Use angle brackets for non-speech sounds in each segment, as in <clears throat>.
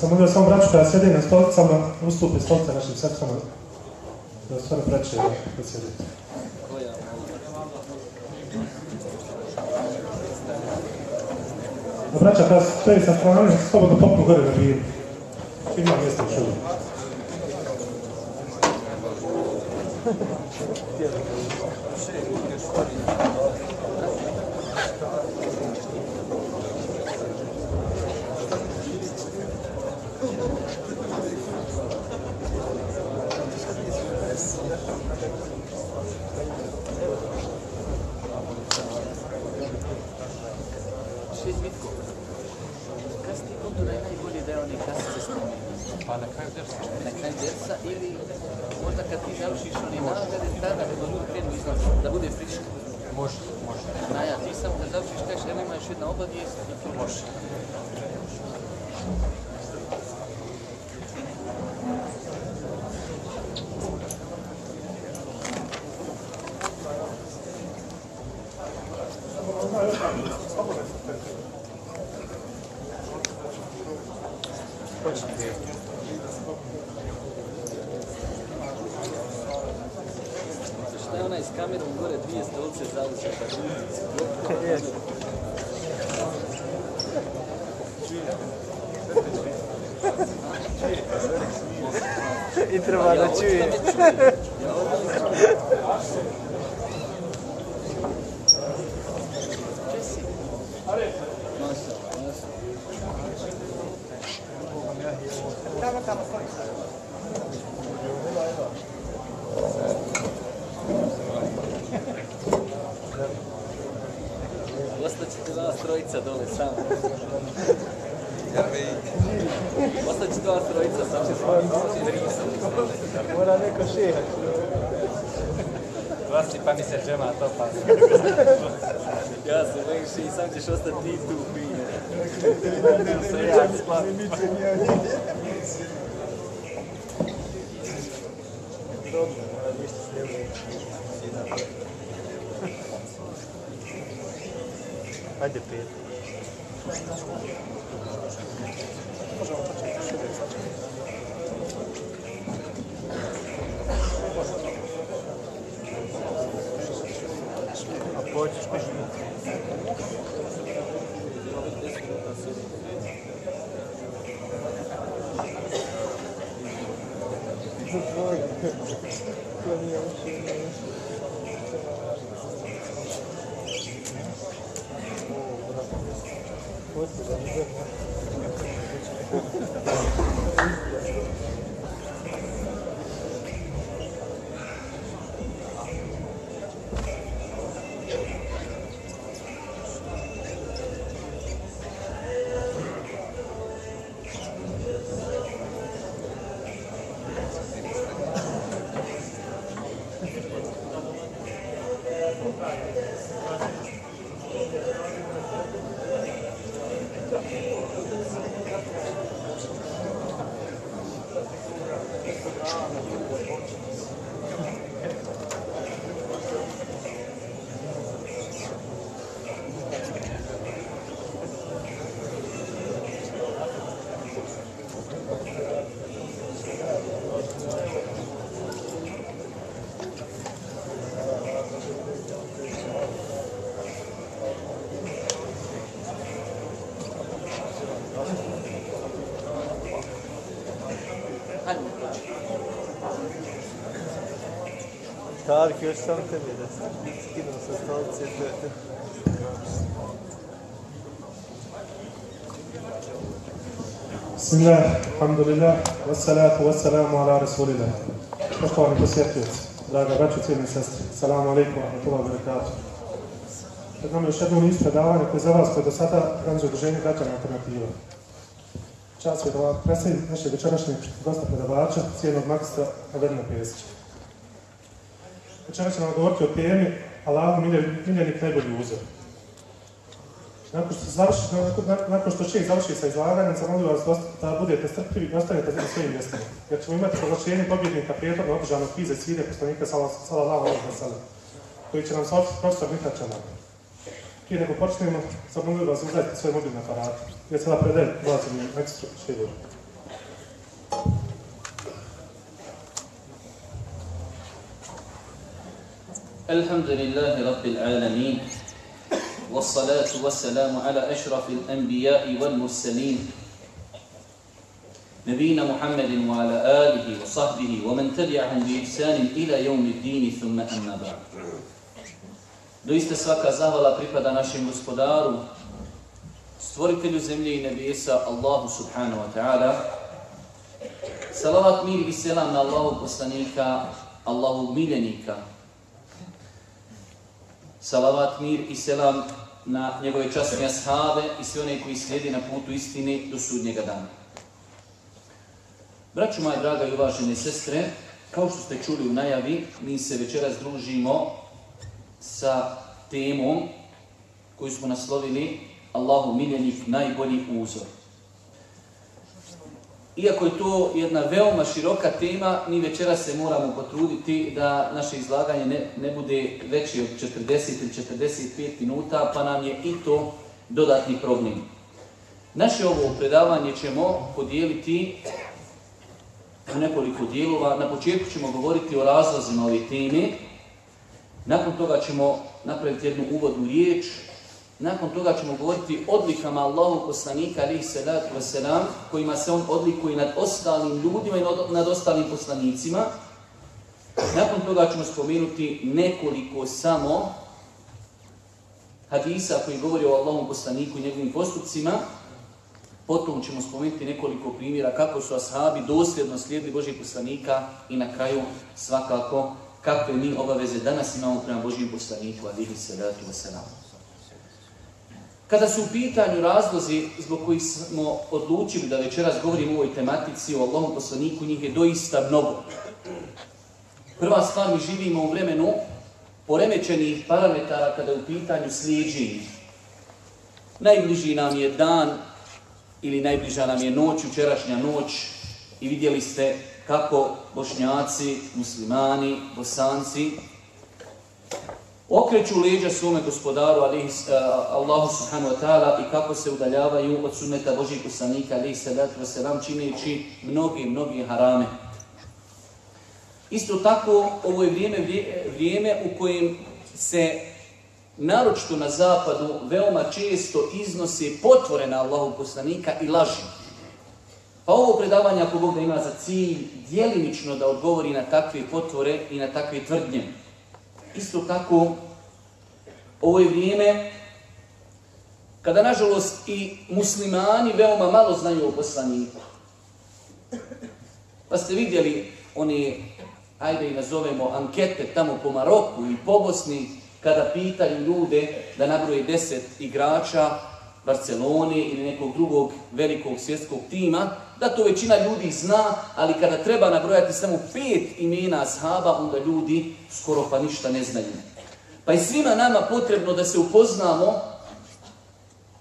sam molio samo braću koja sjedi na stolicama, ustupi stolice našim sestrama, da stvarno preče da sjedite. A braća koja stoji sa strane, slobodno popnu gore na binu. Ima mjesta u šumu. <laughs> Šest Mitko. Kad si ti kultura je najbolji deo onih kasice spomenuo? Pa na kraju dersa. Na kraju ili možda kad ti završiš oni nagrade, tada da bude friška. Može, može. Naja, ti samo kad završiš kažeš, ima još jedna obavijest i to može. Šta je onaj s kamerom gore dvije stolice zauzeo pa I treba da čuje. Ostaćete vas trojica dole samo. Ostaćete vas trojica samo. Mora neko šehat. Vlasi pa mi se džema to pa. Ja se bojim še i sam ćeš ostati ti tu fine. Ajde pet. A počeš Tarık još sam tebi da se skinu sa stolice. Bismillah, alhamdulillah, wassalatu wassalamu ala rasulillah. Poštovani posjetioci, draga braćo, cijeli sestri, salamu alaikum wa rahmatullahi wa barakatuh. Pred nama je još jedno niz predavanja koje za vas koje do sada organizuje udruženje građana alternativa. Čast je da predstavim našeg večerašnjeg gosta predavača, cijenog magistra Avedina Pesića. Večera će nam govoriti o temi Allahu miljen- miljenik najbolji uzor. Nakon što, završi, nakon, što čovjek završi sa izlaganjem, zamolio vas da, budete strpljivi i ostanete na svojim mjestima. Jer ćemo imati proglašenje pobjednika prijetodno održanog i svide poslanika Salallahu alaihi koji će nam saopštiti profesor Mihra Čanak. Prije nego počnemo, zamolio vas uzajete svoje mobilne aparate. Yatırapeden bazı ekstra şeyler. الحمد لله رب العالمين والصلاة والسلام على أشرف الأنبياء والمرسلين. نبينا محمد وعلى آله وصحبه ومن تبعهم بإحسان إلى يوم الدين ثم أما بعد. Doista svaka zahvala pripada našem gospodaru, stvoritelju zemlje i nebesa, Allahu subhanahu wa ta'ala. Salavat mir i selam na Allahu poslanika, Allahu miljenika. Salavat mir i selam na njegove časne ashave i sve one koji slijedi na putu istine do sudnjega dana. Braću moja draga i uvažene sestre, kao što ste čuli u najavi, mi se večeras družimo sa temom koju smo naslovili Allahu miljenih najbolji uzor. Iako je to jedna veoma široka tema, mi večera se moramo potruditi da naše izlaganje ne, ne bude veće od 40 ili 45 minuta, pa nam je i to dodatni problem. Naše ovo predavanje ćemo podijeliti u nekoliko dijelova. Na početku ćemo govoriti o razlozima ove teme, nakon toga ćemo napraviti jednu uvodnu riječ, nakon toga ćemo govoriti odlikama Allahu poslanika alihi salatu wasalam, kojima se on odlikuje nad ostalim ljudima i nad ostalim poslanicima. Nakon toga ćemo spomenuti nekoliko samo hadisa koji govori o Allahom poslaniku i njegovim postupcima. Potom ćemo spomenuti nekoliko primjera kako su ashabi dosljedno slijedili Božih poslanika i na kraju svakako kakve mi obaveze danas imamo prema Božijem poslaniku, alihi salatu wasalam. Kada su u pitanju razlozi zbog kojih smo odlučili da večeras govorimo o ovoj tematici, o Allahom poslaniku, njih je doista mnogo. Prva stvar, mi živimo u vremenu poremećenih parametara kada je u pitanju slijeđenja. Najbliži nam je dan ili najbliža nam je noć, učerašnja noć i vidjeli ste kako bošnjaci, muslimani, bosanci okreću leđa svome gospodaru alihi, Allahu subhanahu wa ta'ala i kako se udaljavaju od sunneta Božih poslanika alihi salatu wasalam čineći mnogi, mnogi harame. Isto tako, ovo je vrijeme, vrijeme u kojem se naročito na zapadu veoma često iznose potvore na Allahu poslanika i laži. Pa ovo predavanje, ako Bog da ima za cilj, dijelimično da odgovori na takve potvore i na takve tvrdnje. Isto tako, ovo je vrijeme kada, nažalost, i muslimani veoma malo znaju o poslaniku. Pa ste vidjeli one, ajde i nazovemo, ankete tamo po Maroku i po Bosni, kada pitaju ljude da nabroje deset igrača Barcelone ili nekog drugog velikog svjetskog tima, da to većina ljudi zna, ali kada treba nabrojati samo pet imena ashaba, onda ljudi skoro pa ništa ne znaju. Pa je svima nama potrebno da se upoznamo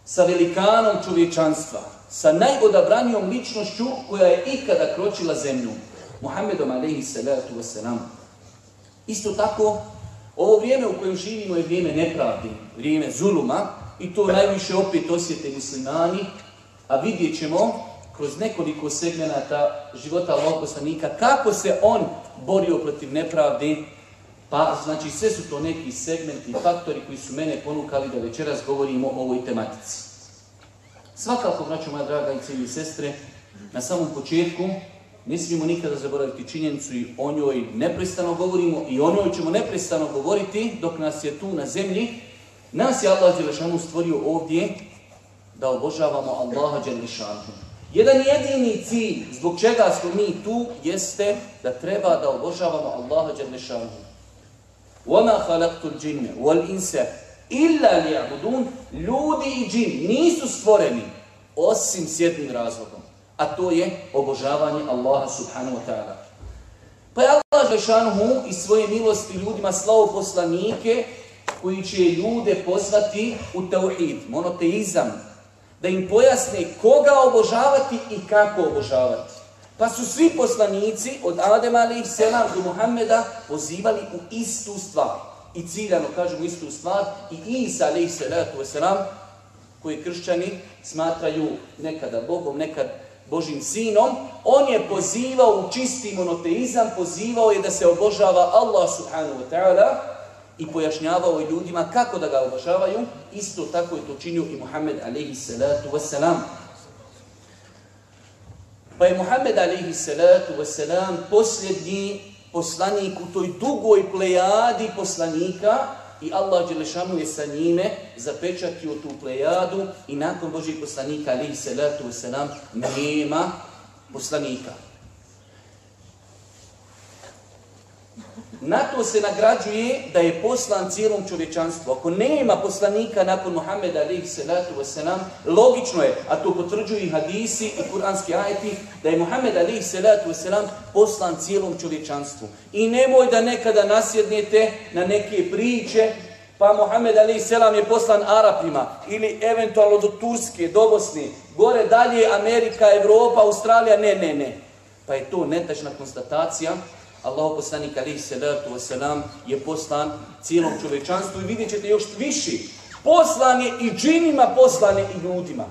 sa velikanom čovječanstva, sa najodabranijom ličnošću koja je ikada kročila zemlju, Muhammedom alaihi salatu wasalam. Isto tako, ovo vrijeme u kojem živimo je vrijeme nepravdi, vrijeme zuluma, i to najviše opet osjete muslimani, a vidjet ćemo kroz nekoliko segmenata života Allahog poslanika kako se on borio protiv nepravdi, pa znači sve su to neki segmenti i faktori koji su mene ponukali da večeras govorimo o ovoj tematici. Svakako, braćo moja draga i cijeli sestre, na samom početku ne smijemo nikada zaboraviti činjenicu i o njoj neprestano govorimo i o njoj ćemo neprestano govoriti dok nas je tu na zemlji. Nas je Allah Đelešanu stvorio ovdje da obožavamo Allaha Đelešanu. Jedan jedini cilj zbog čega smo mi tu jeste da treba da obožavamo Allaha Đelešanu. وَمَا خَلَقْتُ الْجِنَّ وَالْإِنْسَ إِلَّا لِيَعْبُدُونَ Ljudi i džin nisu stvoreni osim s jednim razlogom, a to je obožavanje Allaha subhanahu wa ta'ala. Pa je Allah Žešanuhu i svoje milosti ljudima slao poslanike koji će ljude pozvati u tauhid, monoteizam, da im pojasne koga obožavati i kako obožavati. Pa su svi poslanici od Adema ali selam do Muhammeda pozivali u istu stvar. I ciljano kažemo istu stvar i Isa ali salatu selam koji kršćani smatraju nekada Bogom, nekad Božim sinom, on je pozivao u čisti monoteizam, pozivao je da se obožava Allah subhanahu wa ta'ala i pojašnjavao ljudima kako da ga obožavaju, isto tako je to činio i Muhammed alaihi salatu wassalam. Pa je Muhammed alaihi salatu wassalam posljednji poslanik u toj dugoj plejadi poslanika i Allah Đelešanu je sa njime zapečatio tu plejadu i nakon Božih poslanika alaihi salatu wassalam nema poslanika. Na to se nagrađuje da je poslan cijelom čovječanstvu. Ako nema poslanika nakon Muhammeda alaihi salatu wasalam, logično je, a to potvrđuju i hadisi i kuranski ajeti, da je Muhammed alaihi salatu wasalam poslan cijelom čovječanstvu. I nemoj da nekada nasjednete na neke priče, pa Muhammed alaihi salam je poslan Arapima, ili eventualno do Turske, do Bosne, gore dalje Amerika, Evropa, Australija, ne, ne, ne. Pa je to netačna konstatacija Allahu poslanik alaihi salatu wasalam je poslan cijelom čovečanstvu i vidjet ćete još viši. Poslan je i džinima, poslan je i ljudima.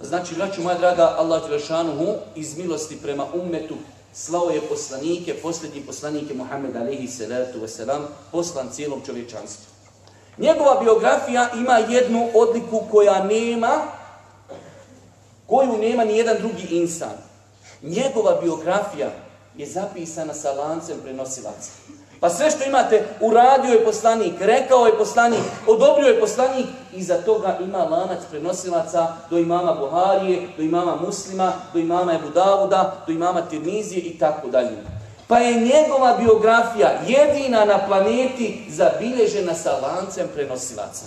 Znači, braću moja draga, Allah Đelešanuhu iz milosti prema ummetu slao je poslanike, posljednji poslanike Muhammed alaihi salatu wasalam, poslan cijelom čovečanstvu. Njegova biografija ima jednu odliku koja nema, koju nema ni jedan drugi insan. Njegova biografija je zapisana sa lancem prenosilaca. Pa sve što imate, uradio je poslanik, rekao je poslanik, odobrio je poslanik, iza toga ima lanac prenosilaca do imama Buharije, do imama Muslima, do imama Ebu Davuda, do imama Tirmizije i tako dalje. Pa je njegova biografija jedina na planeti zabilježena sa lancem prenosilaca.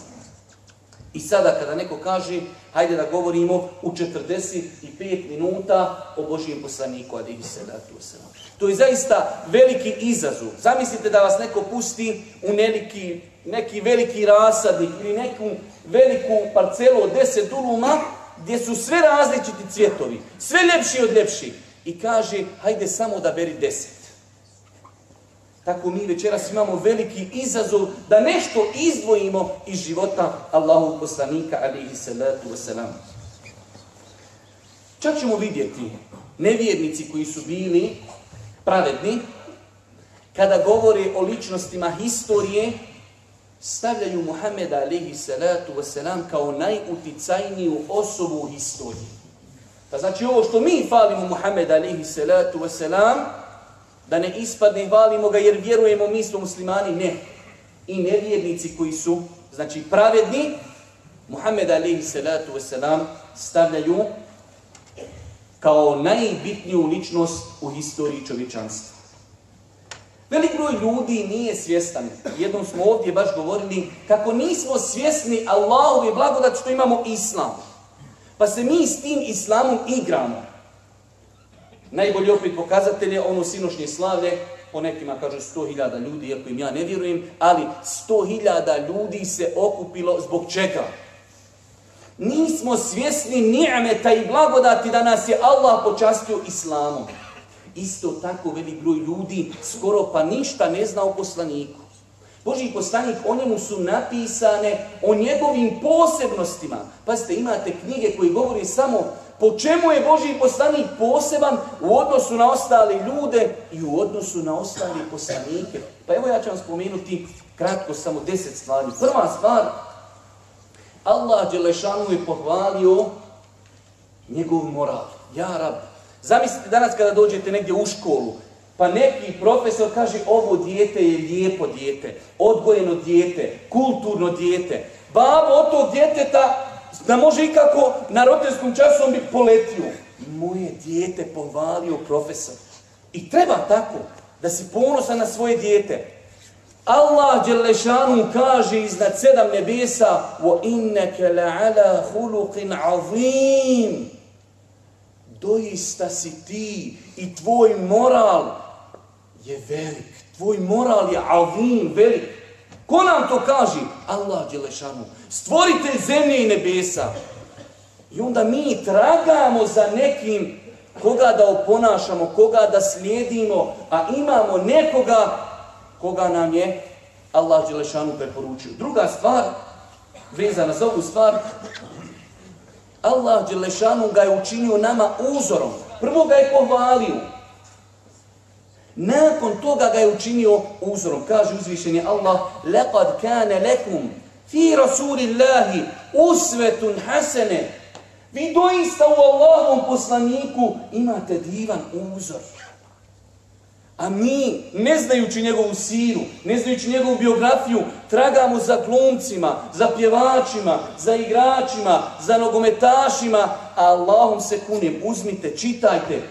I sada kada neko kaže, hajde da govorimo u 45 minuta o Božijem poslaniku, alihi salatu wasalam. To je zaista veliki izazov. Zamislite da vas neko pusti u neki, neki veliki rasadnik ili neku veliku parcelu od 10 duluma gdje su sve različiti cvjetovi, sve ljepši od ljepših. I kaže, hajde samo da beri 10. Tako mi večeras imamo veliki izazov da nešto izdvojimo iz života Allahu poslanika alihi salatu wasalam. Čak ćemo vidjeti nevjernici koji su bili pravedni, kada govore o ličnostima historije, stavljaju Muhammeda alihi salatu wasalam kao najuticajniju osobu u historiji. Pa znači ovo što mi falimo Muhammeda alihi salatu wasalam, da ne ispadne, hvalimo ga jer vjerujemo, mi smo muslimani, ne. I nevjernici koji su, znači pravedni, Muhammed alaihi salatu wasalam stavljaju kao najbitniju ličnost u historiji čovječanstva. Velik broj ljudi nije svjestan. Jednom smo ovdje baš govorili kako nismo svjesni Allahove blagodat što imamo islam. Pa se mi s tim islamom igramo. Najbolji opet pokazatelj je ono sinošnje slavlje, po nekima kažu 100.000 ljudi, iako im ja ne vjerujem, ali 100.000 ljudi se okupilo zbog čega? Nismo svjesni nijameta i blagodati da nas je Allah počastio islamom. Isto tako velik broj ljudi skoro pa ništa ne zna o poslaniku. Boži poslanik, o njemu su napisane o njegovim posebnostima. Pazite, imate knjige koji govori samo po čemu je Boži poslanik poseban u odnosu na ostale ljude i u odnosu na ostale poslanike. Pa evo ja ću vam spomenuti kratko samo deset stvari. Prva stvar, Allah Đelešanu je pohvalio njegov moral. Ja rab. Zamislite danas kada dođete negdje u školu, pa neki profesor kaže ovo dijete je lijepo dijete, odgojeno dijete, kulturno dijete. Babo od tog djeteta da može ikako na rotenskom časom bi poletio. Moje dijete povalio profesor. I treba tako, da si ponosan na svoje dijete. Allah Đelešanu kaže iznad sedam nebesa وَإِنَّكَ لَعَلَى خُلُقٍ عَظِيمٍ Doista si ti i tvoj moral je velik. Tvoj moral je avim, velik. Ko nam to kaže? Allah Đelešanu. Stvoritelj zemlje i nebesa. I onda mi tragamo za nekim koga da oponašamo, koga da slijedimo, a imamo nekoga koga nam je Allah Đelešanu preporučio. Druga stvar, vezana za ovu stvar, Allah Đelešanu ga je učinio nama uzorom. Prvo ga je pohvalio. Nakon toga ga je učinio uzorom. Kaže uzvišeni Allah, لَقَدْ كَانَ لَكُمْ فِي رَسُولِ اللَّهِ أُسْوَةٌ حَسَنَ Vi doista u Allahovom poslaniku imate divan uzor. A mi, ne znajući njegovu siru, ne znajući njegovu biografiju, tragamo za glumcima, za pjevačima, za igračima, za nogometašima, a Allahom se kunim, uzmite, čitajte.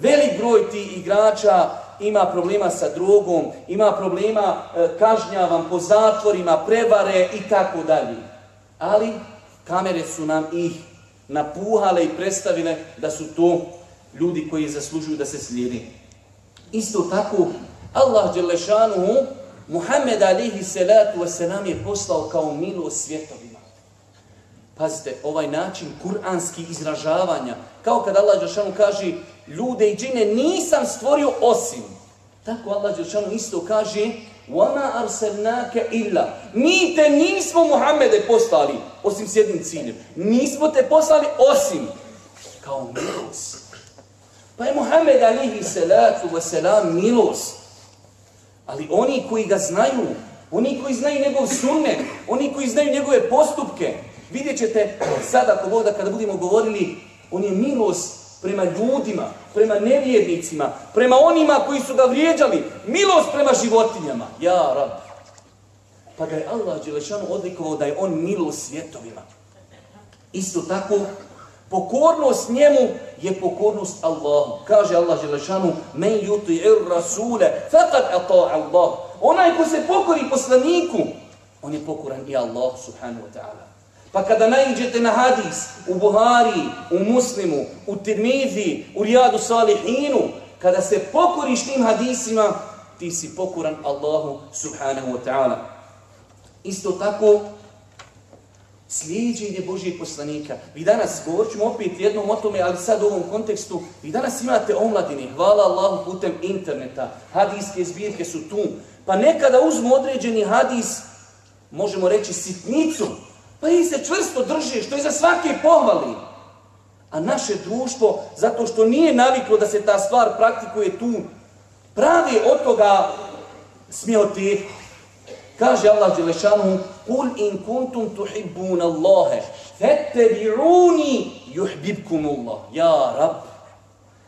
Velik broj tih igrača ima problema sa drogom, ima problema e, kažnjavan po zatvorima, prevare i tako dalje. Ali kamere su nam ih napuhale i predstavile da su to ljudi koji zaslužuju da se slijedi. Isto tako, Allah Đelešanuhu, Muhammed alihi salatu wasalam je poslao kao milo svjetovima. Pazite, ovaj način kuranski izražavanja, kao kad Allah Đelešanu kaže ljude i džine nisam stvorio osim. Tako Allah Đelešanu isto kaže وَمَا أَرْسَلْنَاكَ إِلَّا Mi te nismo Muhammede poslali, osim s jednim ciljem. Nismo te poslali osim kao milost. Pa je Muhammed alihi salatu wasalam milost. Ali oni koji ga znaju, oni koji znaju njegov sunnet, oni koji znaju njegove postupke, vidjet ćete sada ako Bog da kada budemo govorili, on je milost prema ljudima, prema nevjernicima, prema onima koji su ga vrijeđali, milost prema životinjama. Ja, rab. Pa ga je Allah Đelešanu odlikovao da je on milost svjetovima. Isto tako, Pokornost njemu je pokornost Allahu. Kaže Allah Želešanu, men yuti'ir rasule, faqad ata Allah. Onaj ko se pokori poslaniku, on je pokoran i Allah subhanahu wa ta'ala. Pa kada naiđete na hadis u Buhari, u Muslimu, u Tirmizi, u Rijadu Salihinu, kada se pokoriš tim hadisima, ti si pokoran Allahu subhanahu wa ta'ala. Isto tako, Slijedženje Božijeg poslanika. Vi danas, govorit ćemo opet jednom o tome, ali sad u ovom kontekstu, vi danas imate omladine, hvala Allahu putem interneta, hadijske zbirke su tu, pa nekada uzmu određeni hadis, možemo reći sitnicu, i se čvrsto drže, što je za svake pohvali. A naše društvo, zato što nije naviklo da se ta stvar praktikuje tu, pravi od toga smioteku. Kaže Allah Đelešanu, Kul in kuntum tuhibbun Allahe, fettebi'uni juhbibkum Allah. Ja, Rab.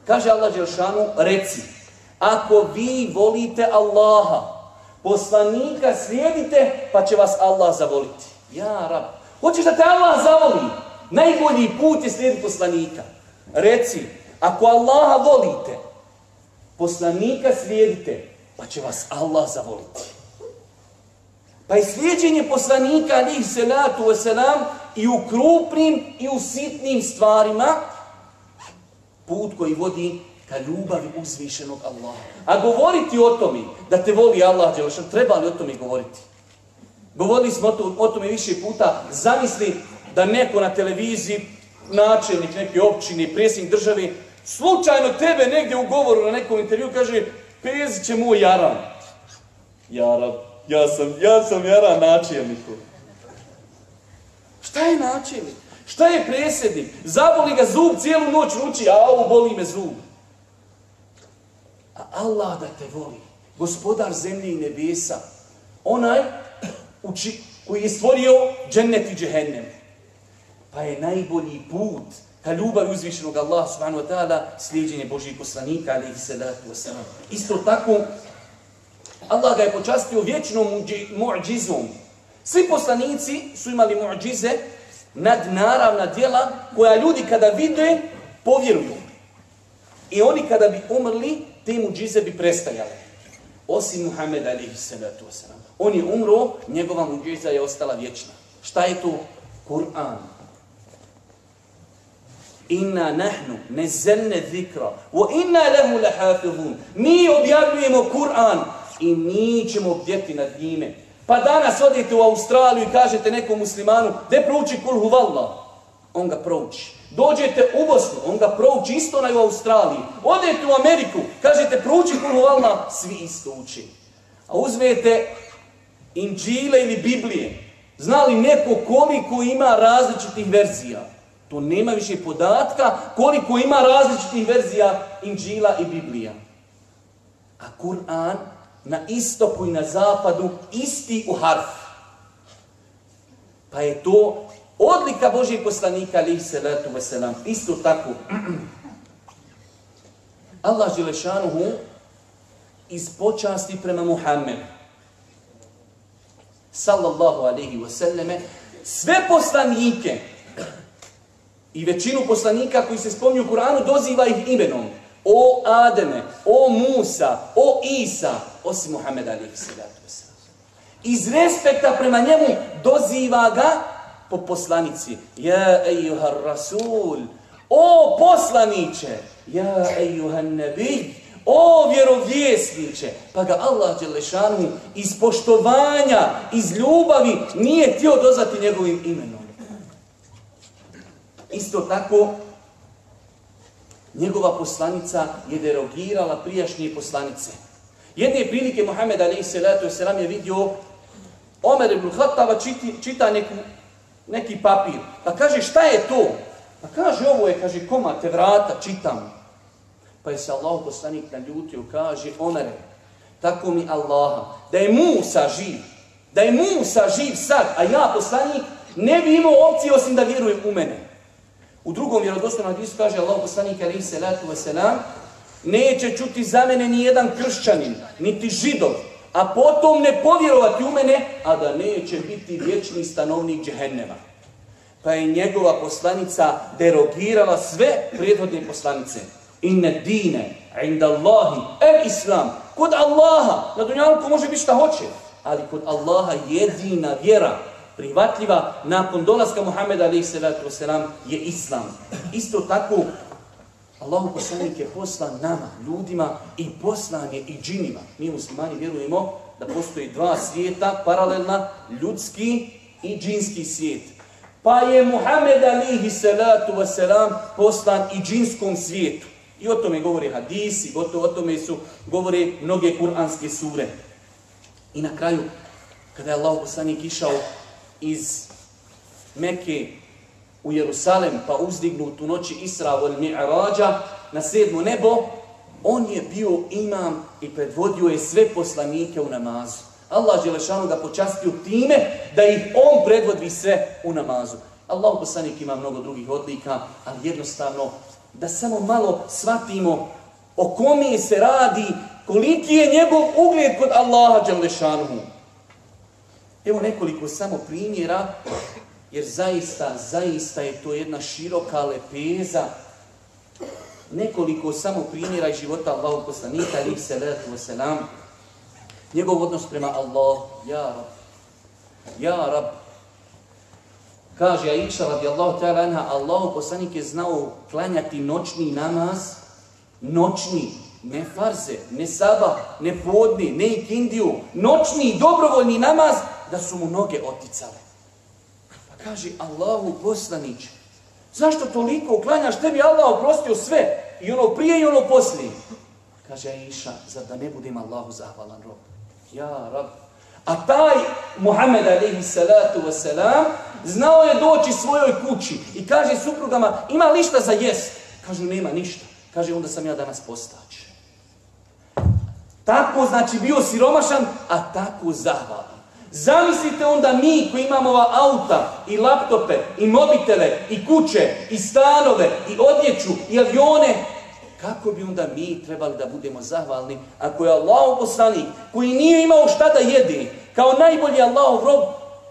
Kaže Allah Đelešanu, reci, ako vi volite Allaha, poslanika slijedite, pa će vas Allah zavoliti. Ja, Rab. Hoćeš da te Allah zavoli? Najbolji put je slijediti poslanika. Reci, ako Allaha volite, poslanika slijedite, pa će vas Allah zavoliti. Pa je slijedženje poslanika alih salatu wasalam i u krupnim i u sitnim stvarima put koji vodi ka ljubavi uzvišenog Allaha. A govoriti o tome da te voli Allah, treba li o tome govoriti? Govorili smo o tome više puta. Zamisli da neko na televiziji, načelnik neke općine, presnik države, slučajno tebe negdje u govoru na nekom intervju kaže pezit će moj jaran. Jaran. Ja sam, ja sam jara načelniku. Šta je načelnik? Šta je presjednik? Zaboli ga zub cijelu noć ruči, a ovo boli me zub. A Allah da te voli, gospodar zemlje i nebesa, onaj uči, koji je stvorio džennet i džehennem. Pa je najbolji put ka ljubav uzvišenog Allah subhanahu wa ta'ala slijedjenje Božih poslanika, ali i salatu wasalam. Isto tako, Allah ga je počastio vječnom muđizom. Svi poslanici su imali muđize, nadnaravna djela, koja ljudi kada vide, povjeruju. I oni kada bi umrli, te muđize bi prestajale. Osim Muhammed alihi salatu wasalam. On je umro, njegova muđiza je ostala vječna. Šta je to? Kur'an. Inna nahnu nezelne zikra, wa inna lehu lahafidhun. Mi objavljujemo Kur'an, i mi ćemo bdjeti nad njime. Pa danas odete u Australiju i kažete nekom muslimanu, de prouči kul huvallah. On ga prouči. Dođete u Bosnu, on ga prouči isto na u Australiji. Odete u Ameriku, kažete prouči kul huvallah, svi isto uči. A uzmete Inđile ili Biblije, znali neko koliko ima različitih verzija. To nema više podatka koliko ima različitih verzija Inđila i Biblija. A Kur'an na istoku i na zapadu isti u harf. Pa je to odlika Božijeg poslanika, alihi salatu wasalam. Isto tako. <clears throat> Allah Želešanuhu iz počasti prema Muhammedu sallallahu alaihi wasallame sve poslanike i većinu poslanika koji se spominju u Kur'anu doziva ih imenom. O Ademe, o Musa, o Isa, osim Muhammeda alaihi sallatu. Iz respekta prema njemu doziva ga po poslanici. Ja ejuhar rasul, o poslaniće, ja ejuhan nebij, o vjerovjesniče. Pa ga Allah Đelešanu iz poštovanja, iz ljubavi nije htio dozvati njegovim imenom. Isto tako, njegova poslanica je derogirala prijašnje poslanice. Jedne prilike Muhammed a.s. je vidio Omer ibn Khattava čita neku, neki papir. Pa kaže šta je to? Pa kaže ovo je, kaže komate vrata, čitam. Pa je se Allah poslanik naljutio, kaže Omere, tako mi Allaha, da je Musa živ, da je Musa živ sad, a ja poslanik, ne bi imao opcije osim da vjerujem u mene. U drugom vjerodostojnom hadisu kaže Allah poslanik alaihi salatu wasalam, neće čuti za mene ni jedan kršćanin, niti židov, a potom ne povjerovati u mene, a da neće biti vječni stanovnik džehennema. Pa je njegova poslanica derogirala sve prijedhodne poslanice. Inne dine, inda Allahi, el Islam. Kod Allaha, na dunjalku može biti šta hoće, ali kod Allaha jedina vjera, prihvatljiva nakon dolaska Muhammeda a.s. je Islam. Isto tako, Allahu poslanik je poslan nama, ljudima i poslan je i džinima. Mi muslimani vjerujemo da postoji dva svijeta, paralelna, ljudski i džinski svijet. Pa je Muhammed alihi salatu wasalam poslan i džinskom svijetu. I o tome govori hadisi, gotovo o tome su govore mnoge kuranske sure. I na kraju, kada je Allah poslanik išao iz Mekke u Jerusalem, pa uzdignut u noći Isra vol Mi'rađa na sedmo nebo, on je bio imam i predvodio je sve poslanike u namazu. Allah Želešanu ga počastio time da ih on predvodi sve u namazu. Allah poslanik ima mnogo drugih odlika, ali jednostavno da samo malo shvatimo o kome se radi, koliki je njegov ugled kod Allaha Đalešanuhu. Evo nekoliko samo primjera, jer zaista, zaista je to jedna široka lepeza. Nekoliko samo primjera iz života Allahog poslanika, alih salatu wasalam. Njegov odnos prema Allah, ja rab, ja rab, Kaže Aisha radijallahu ta'ala anha, Allah poslanik je znao klanjati noćni namaz, noćni, ne farze, ne sabah, ne podni, ne ikindiju, noćni, dobrovoljni namaz, da su mu noge oticale. Pa kaže Allahu poslanić, zašto toliko klanjaš, tebi Allah oprostio sve, i ono prije i ono poslije. Kaže Aisha, zar da ne budem Allahu zahvalan rob? Ja, rab, a taj Muhammed alaihi salatu wasalam znao je doći svojoj kući i kaže suprugama ima li šta za jest? Kažu nema ništa. Kaže onda sam ja danas postač. Tako znači bio siromašan, a tako zahvalan. Zamislite onda mi koji imamo ova auta i laptope i mobitele i kuće i stanove i odjeću i avione kako bi onda mi trebali da budemo zahvalni ako je Allah poslanik koji nije imao šta da jede, kao najbolji Allahov rob,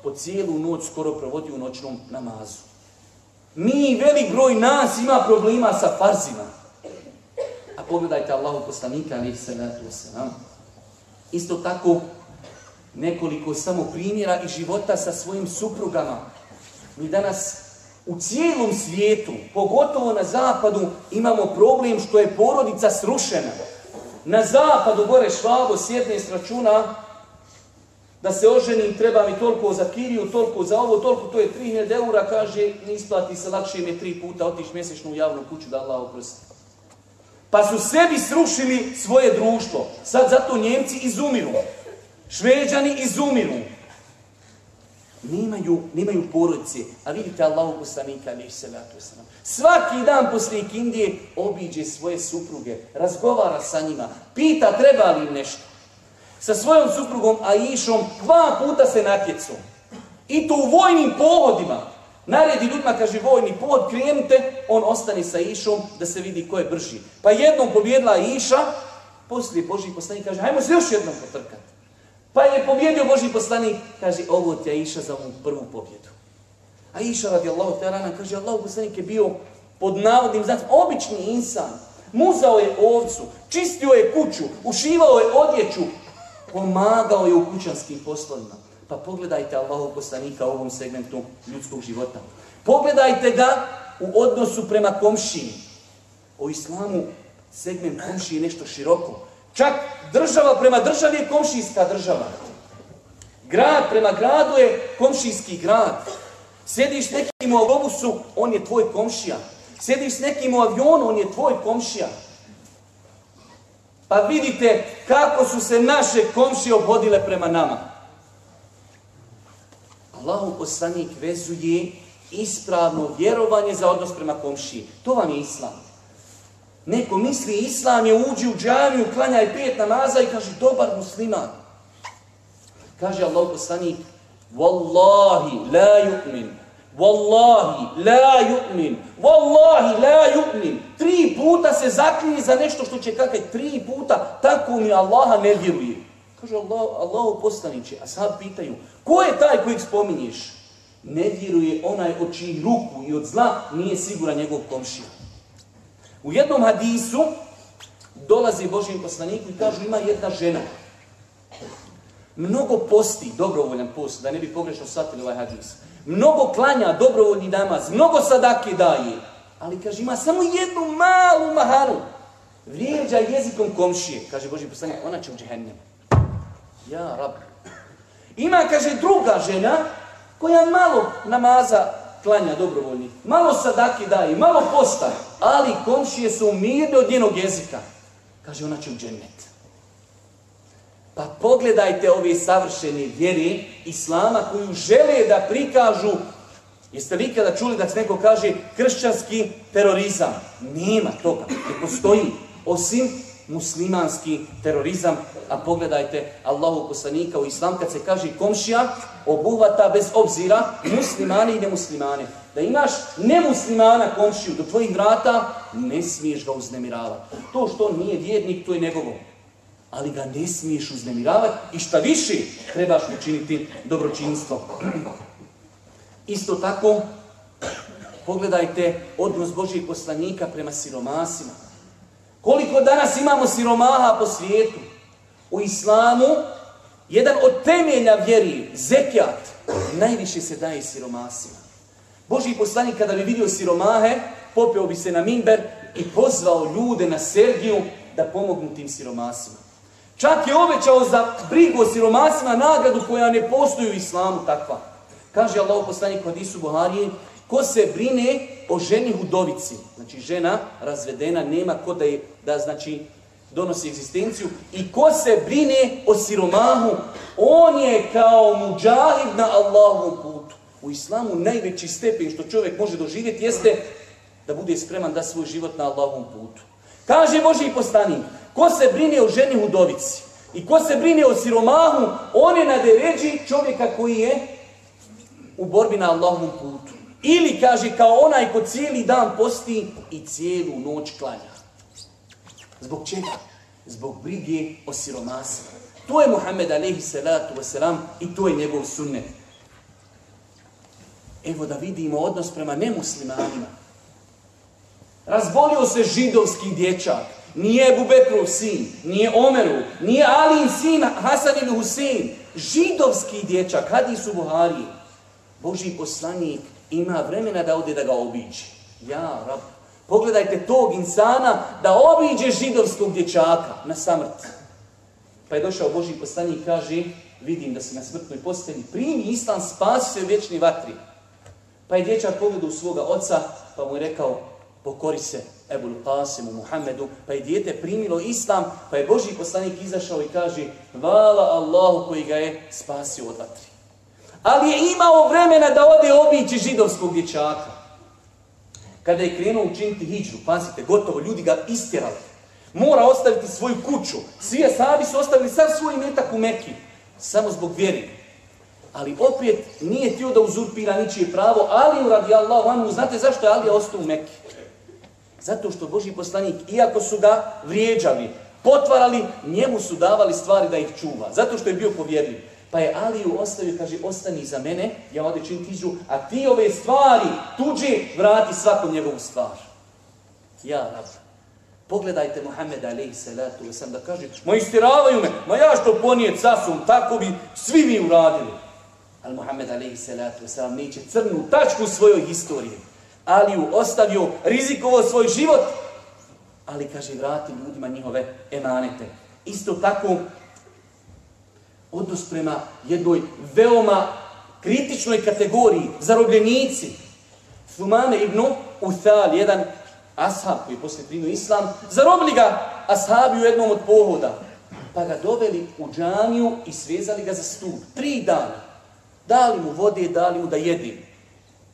po cijelu noć skoro provodi u noćnom namazu. Mi, velik broj nas ima problema sa farzima. A pogledajte Allahu poslanika, ali se Isto tako, nekoliko samo primjera i života sa svojim suprugama. Mi danas u cijelom svijetu, pogotovo na zapadu, imamo problem što je porodica srušena. Na zapadu, gore švabo, sjedne s računa, da se oženim, treba mi toliko za kiriju, toliko za ovo, toliko, to je 3000 eura, kaže, ne isplati se, lakše mi tri puta otići mjesečno u javnu kuću da Allah oprosti. Pa su sebi srušili svoje društvo. Sad zato Njemci izumiru. Šveđani izumiru. Nemaju, nemaju porodice. A vidite Allahu poslanika, alaihi salatu wasalam. Svaki dan poslije Indije obiđe svoje supruge, razgovara sa njima, pita treba li im nešto. Sa svojom suprugom Aishom dva puta se natjecu. I to u vojnim pohodima. Naredi ljudima, kaže, vojni pohod, krenite, on ostane sa Išom da se vidi ko je brži. Pa jednom pobjedila Iša, poslije Boži poslanik kaže, hajmo se još jednom potrkati. Pa je pobjedio Boži poslanik, kaže, ovo ti je Iša za ovu prvu pobjedu. A Iša radi Allahu Tealana, kaže, Allah poslanik je bio pod navodnim znacima, obični insan. Muzao je ovcu, čistio je kuću, ušivao je odjeću, pomagao je u kućanskim poslovima. Pa pogledajte Allahu poslanika u ovom segmentu ljudskog života. Pogledajte ga u odnosu prema komšiji. O islamu segment komšiji je nešto široko. Čak država prema državi je komšijska država. Grad prema gradu je komšijski grad. Sjediš s nekim u autobusu, on je tvoj komšija. Sjediš s nekim u avionu, on je tvoj komšija. Pa vidite kako su se naše komšije obhodile prema nama. Allahu poslanik vezuje ispravno vjerovanje za odnos prema komšiji. To vam je islam. Neko misli islam je uđi u džamiju, klanjaj pet namaza i kaže dobar musliman. Kaže Allah poslanik Wallahi la yu'min Wallahi la yu'min Wallahi la yu'min Tri puta se zaklinje za nešto što će kakaj tri puta tako mi Allaha ne vjeruje. Kaže Allah, Allahu poslaniće, a sad pitaju, ko je taj kojeg spominješ? Ne vjeruje onaj od čiji ruku i od zla nije siguran njegov komšija. U jednom hadisu dolazi Božijem poslaniku i kažu ima jedna žena. Mnogo posti, dobrovoljan post, da ne bi pogrešno shvatili ovaj hadis. Mnogo klanja, dobrovoljni namaz, mnogo sadake daje. Ali kaže ima samo jednu malu mahanu. Vrijeđa jezikom komšije. Kaže Boži poslanik, ona će u džehennem. Ja, rab. Ima, kaže, druga žena koja malo namaza klanja dobrovoljni, malo sadaki daje, malo posta, ali komšije su mirne od njenog jezika. Kaže, ona će u džennet. Pa pogledajte ove savršene vjeri Islama koju žele da prikažu Jeste li kada čuli da se neko kaže kršćanski terorizam? Nema toga, ne postoji. Osim muslimanski terorizam, a pogledajte Allahu poslanika u islam kad se kaže komšija, obuhvata bez obzira muslimani i nemuslimane. Da imaš nemuslimana komšiju do tvojih vrata, ne smiješ ga uznemiravati. To što nije vjernik, to je njegovo. Ali ga ne smiješ uznemiravati i šta više trebaš učiniti dobročinstvo. Isto tako, pogledajte odnos Božih poslanika prema siromasima. Koliko danas imamo siromaha po svijetu? U islamu, jedan od temelja vjeri, zekijat, najviše se daje siromasima. Boži poslanik kada bi vidio siromahe, popeo bi se na minber i pozvao ljude na Sergiju da pomognu tim siromasima. Čak je obećao za brigu o siromasima nagradu koja ne postoji u islamu takva. Kaže Allah poslanik kod Isu Buharije, ko se brine o ženi hudovici, znači žena razvedena, nema ko da je, da znači donosi egzistenciju, i ko se brine o siromahu, on je kao muđahid na Allahovom putu. U islamu najveći stepen što čovjek može doživjeti jeste da bude spreman da svoj život na Allahovom putu. Kaže Boži i postanik, ko se brine o ženi hudovici i ko se brine o siromahu, on je na deređi čovjeka koji je u borbi na Allahovom putu. Ili kaže kao onaj ko cijeli dan posti i cijelu noć klanja. Zbog čega? Zbog brige o siromasima. To je Muhammed alaihi salatu wasalam i to je njegov sunnet. Evo da vidimo odnos prema nemuslimanima. Razbolio se židovski dječak. Nije Ebu Bekrov sin, nije Omeru, nije Alin sin Hasan ili Husein. Židovski dječak, hadis u Buhariji. Boži poslanik ima vremena da ode da ga obiđe. Ja, rab, pogledajte tog insana da obiđe židovskog dječaka na samrt. Pa je došao Boži poslanik i kaže, vidim da si na smrtnoj postelji, primi islam, spasi se u vječni vatri. Pa je dječak pogledao svoga oca, pa mu je rekao, pokori se Ebul Qasimu, Muhammedu, pa je dijete primilo islam, pa je Boži poslanik izašao i kaže, vala Allahu koji ga je spasio od vatri. Ali je imao vremena da ode obići židovskog dječaka. Kada je krenuo učiniti hijđu, pazite, gotovo, ljudi ga istjerali. Mora ostaviti svoju kuću. Svi asabi su ostavili sav svoj metak u Meki. Samo zbog vjeri. Ali opet nije htio da uzurpira ničije pravo. Ali radi Allahu anhu, znate zašto je Alija ostao u Meki? Zato što Boži poslanik, iako su ga vrijeđali, potvarali, njemu su davali stvari da ih čuva. Zato što je bio povjerljiv. Pa je Aliju ostavio, kaže, ostani za mene, ja ovdje čim tižu, a ti ove stvari, tuđe, vrati svakom njegovu stvar. Ja, rab. Pogledajte Muhammeda alaihi salatu sam da kaže, ma istiravaju me, ma ja što ponijet sasum, tako bi svi mi uradili. Ali Muhammed alaihi salatu sam neće crnu tačku svojoj historiji. Aliju ostavio, rizikovao svoj život, ali kaže, vrati ljudima njihove emanete. Isto tako, odnos prema jednoj veoma kritičnoj kategoriji, zarobljenici. Thumane ibn Uthal, jedan ashab koji je poslije primio islam, zarobili ga ashabi u jednom od pohoda. Pa ga doveli u džaniju i svezali ga za stup. Tri dana. Dali mu vode, dali mu da jedi.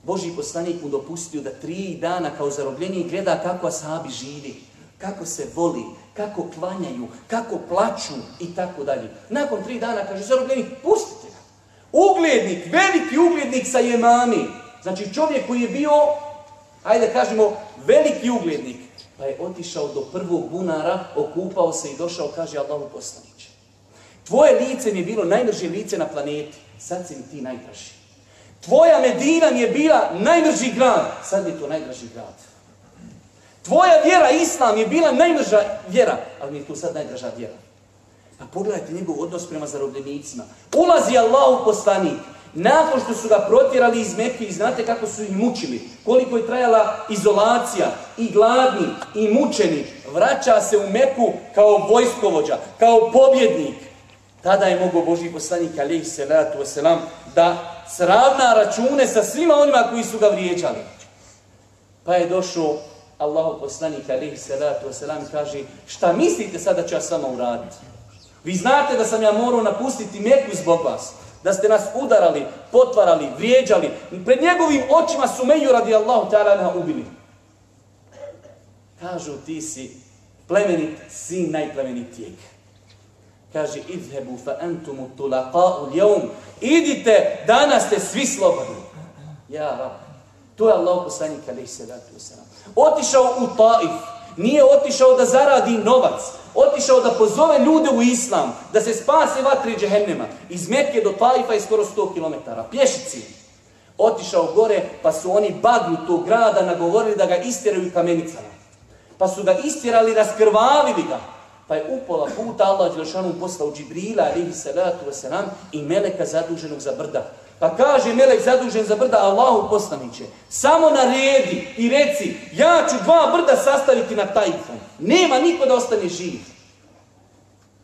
Boži poslanik mu dopustio da tri dana kao zarobljenik gleda kako ashabi živi, kako se voli, kako klanjaju, kako plaću i tako dalje. Nakon tri dana kaže zarobljenik, pustite ga. Uglednik, veliki uglednik sa jemami. Znači čovjek koji je bio, ajde kažemo, veliki uglednik. Pa je otišao do prvog bunara, okupao se i došao, kaže Allahu poslaniće. Tvoje lice mi je bilo najmrže lice na planeti, sad si mi ti najdraži. Tvoja Medina mi je bila najmrži grad, sad je to najdraži grad. Tvoja vjera, Islam, je bila najmrža vjera, ali mi je tu sad najdraža vjera. Pa pogledajte njegov odnos prema zarobljenicima. Ulazi Allah u poslanik. Nakon što su ga protjerali iz Mekke i znate kako su ih mučili, koliko je trajala izolacija i gladni i mučeni, vraća se u Meku kao vojskovođa, kao pobjednik. Tada je mogao Boži poslanik, alaihi salatu wasalam, da sravna račune sa svima onima koji su ga vrijeđali. Pa je došao Allahu poslanik alaihi salatu wasalam kaže šta mislite sada da ću ja sama uraditi? Vi znate da sam ja morao napustiti Meku zbog vas. Da ste nas udarali, potvarali, vrijeđali. Pred njegovim očima su meju radi Allahu ta'ala ubili. Kažu ti si plemenit sin najplemenitijeg. Kaže idhebu fa antumu tulaqa'u ljevum. Idite, danas ste svi slobodni. Ja, rab. To je Allah poslanik alaihi salatu wasalam. Otišao u Taif. Nije otišao da zaradi novac. Otišao da pozove ljude u Islam. Da se spase vatri džehennema. Iz Mekke do Taifa je skoro 100 km. Pješici. Otišao gore pa su oni bagnu tog grada nagovorili da ga istjeraju kamenicama. Pa su ga istjerali, raskrvavili ga. Pa je upola puta Allah Đelšanu poslao Džibrila, alihi salatu wasalam, i meleka zaduženog za brda. Pa kaže melek zadužen za brda Allahu poslaniće. Samo naredi i reci, ja ću dva brda sastaviti na tajfom. Nema niko da ostane živ.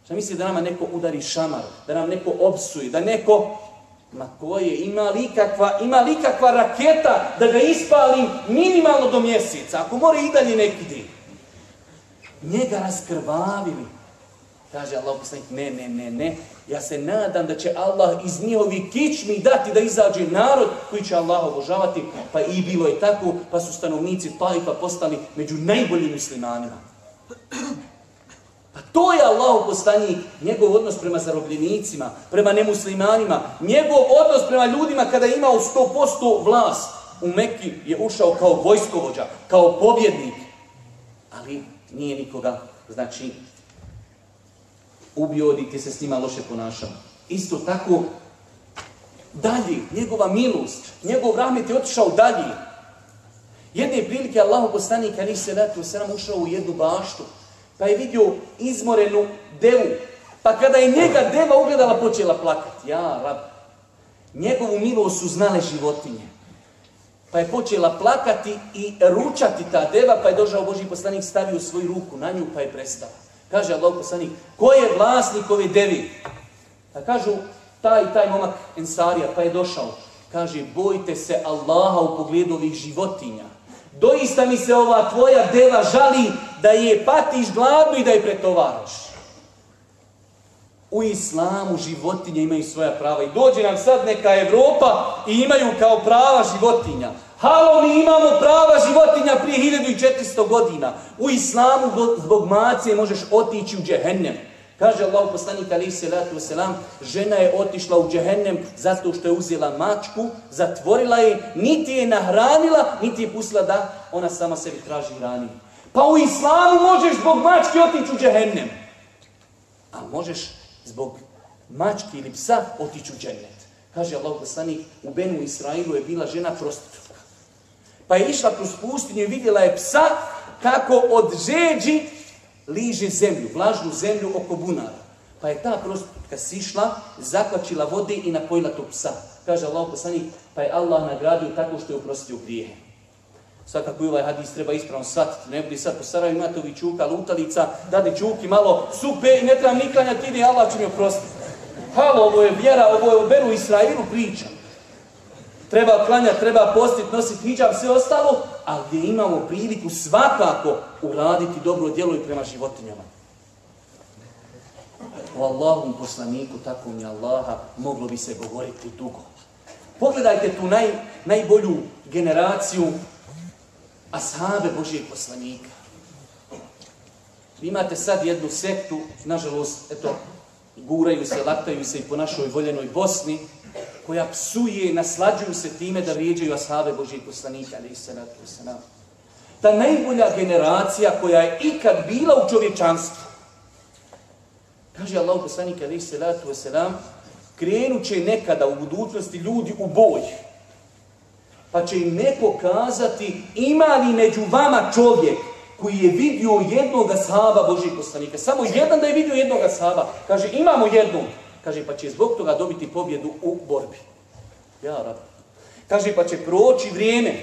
Šta misli da nama neko udari šamar, da nam neko obsuje, da neko... Ma koje, ima li kakva, ima li kakva raketa da ga ispalim minimalno do mjeseca, ako mora i dalje neki. Njega raskrvavili. Kaže Allah poslanik, ne, ne, ne, ne. Ja se nadam da će Allah iz njihovi kičmi dati da izađe narod koji će Allah obožavati. Pa i bilo je tako, pa su stanovnici Taifa postali među najboljim muslimanima. Pa to je Allah poslanik, njegov odnos prema zarobljenicima, prema nemuslimanima, njegov odnos prema ljudima kada je imao 100% vlast. U Mekki je ušao kao vojskovođa, kao pobjednik. Ali nije nikoga, znači, ubio ti se s njima loše ponašao. Isto tako, dalje, njegova milost, njegov rahmet je otišao dalje. Jedne prilike Allahu poslanik ali se letu nam ušao u jednu baštu, pa je vidio izmorenu devu. Pa kada je njega deva ugledala, počela plakati. Ja, rab, njegovu milost su znale životinje. Pa je počela plakati i ručati ta deva, pa je došao Boži poslanik, stavio svoju ruku na nju, pa je prestala. Kaže Allah poslanik, ko je vlasnik ove devi? Pa kažu, taj taj momak Ensarija, pa je došao. Kaže, bojte se Allaha u pogledu ovih životinja. Doista mi se ova tvoja deva žali da je patiš gladnu i da je pretovaraš. U islamu životinje imaju svoja prava i dođe nam sad neka Evropa i imaju kao prava životinja. Halo, mi imamo prava životinja prije 1400 godina. U islamu zbog macije možeš otići u džehennem. Kaže Allah poslanik alaihi salatu wasalam, žena je otišla u džehennem zato što je uzela mačku, zatvorila je, niti je nahranila, niti je pustila da ona sama sebi traži hrani. Pa u islamu možeš zbog mačke otići u džehennem. A možeš zbog mačke ili psa otići u džennet. Kaže Allah poslanik, u Benu Israilu je bila žena prostitutka. Pa je išla kroz pustinju i vidjela je psa kako od žeđi liže zemlju, vlažnu zemlju oko bunara. Pa je ta prostitutka sišla, zakvačila vode i napojila tog psa. Kaže Allah poslanik, pa je Allah nagradio tako što je uprostio grijehe. Svakako i ovaj hadis treba ispravno shvatiti. Ne budi sad po Sarajevo imate ovi čuka, lutalica, dade čuki malo supe i ne trebam niklanjati, ide Allah će mi oprostiti. Halo, ovo je vjera, ovo je u Beru Israilu priča. Treba klanjati, treba postiti, nositi hijab, sve ostalo, ali gdje imamo priliku svakako uraditi dobro djelo i prema životinjama. O Allahom poslaniku, tako mi Allaha, moglo bi se govoriti dugo. Pogledajte tu naj, najbolju generaciju ashabe Božijeg poslanika. Vi imate sad jednu sektu, nažalost, eto, guraju se, laktaju se i po našoj voljenoj Bosni, koja psuje, naslađuju se time da vrijeđaju ashabe Božijeg poslanika, ali se na Ta najbolja generacija koja je ikad bila u čovječanstvu. Kaže Allah poslanik, ali se ratu selam, krenut će nekada u budućnosti ljudi u boj. Pa će im neko kazati, ima li među vama čovjek koji je vidio jednog sahaba Božih poslanika. Samo jedan da je vidio jednog sahaba. Kaže, imamo jednog. Kaže, pa će zbog toga dobiti pobjedu u borbi. Ja, rad. Kaže, pa će proći vrijeme.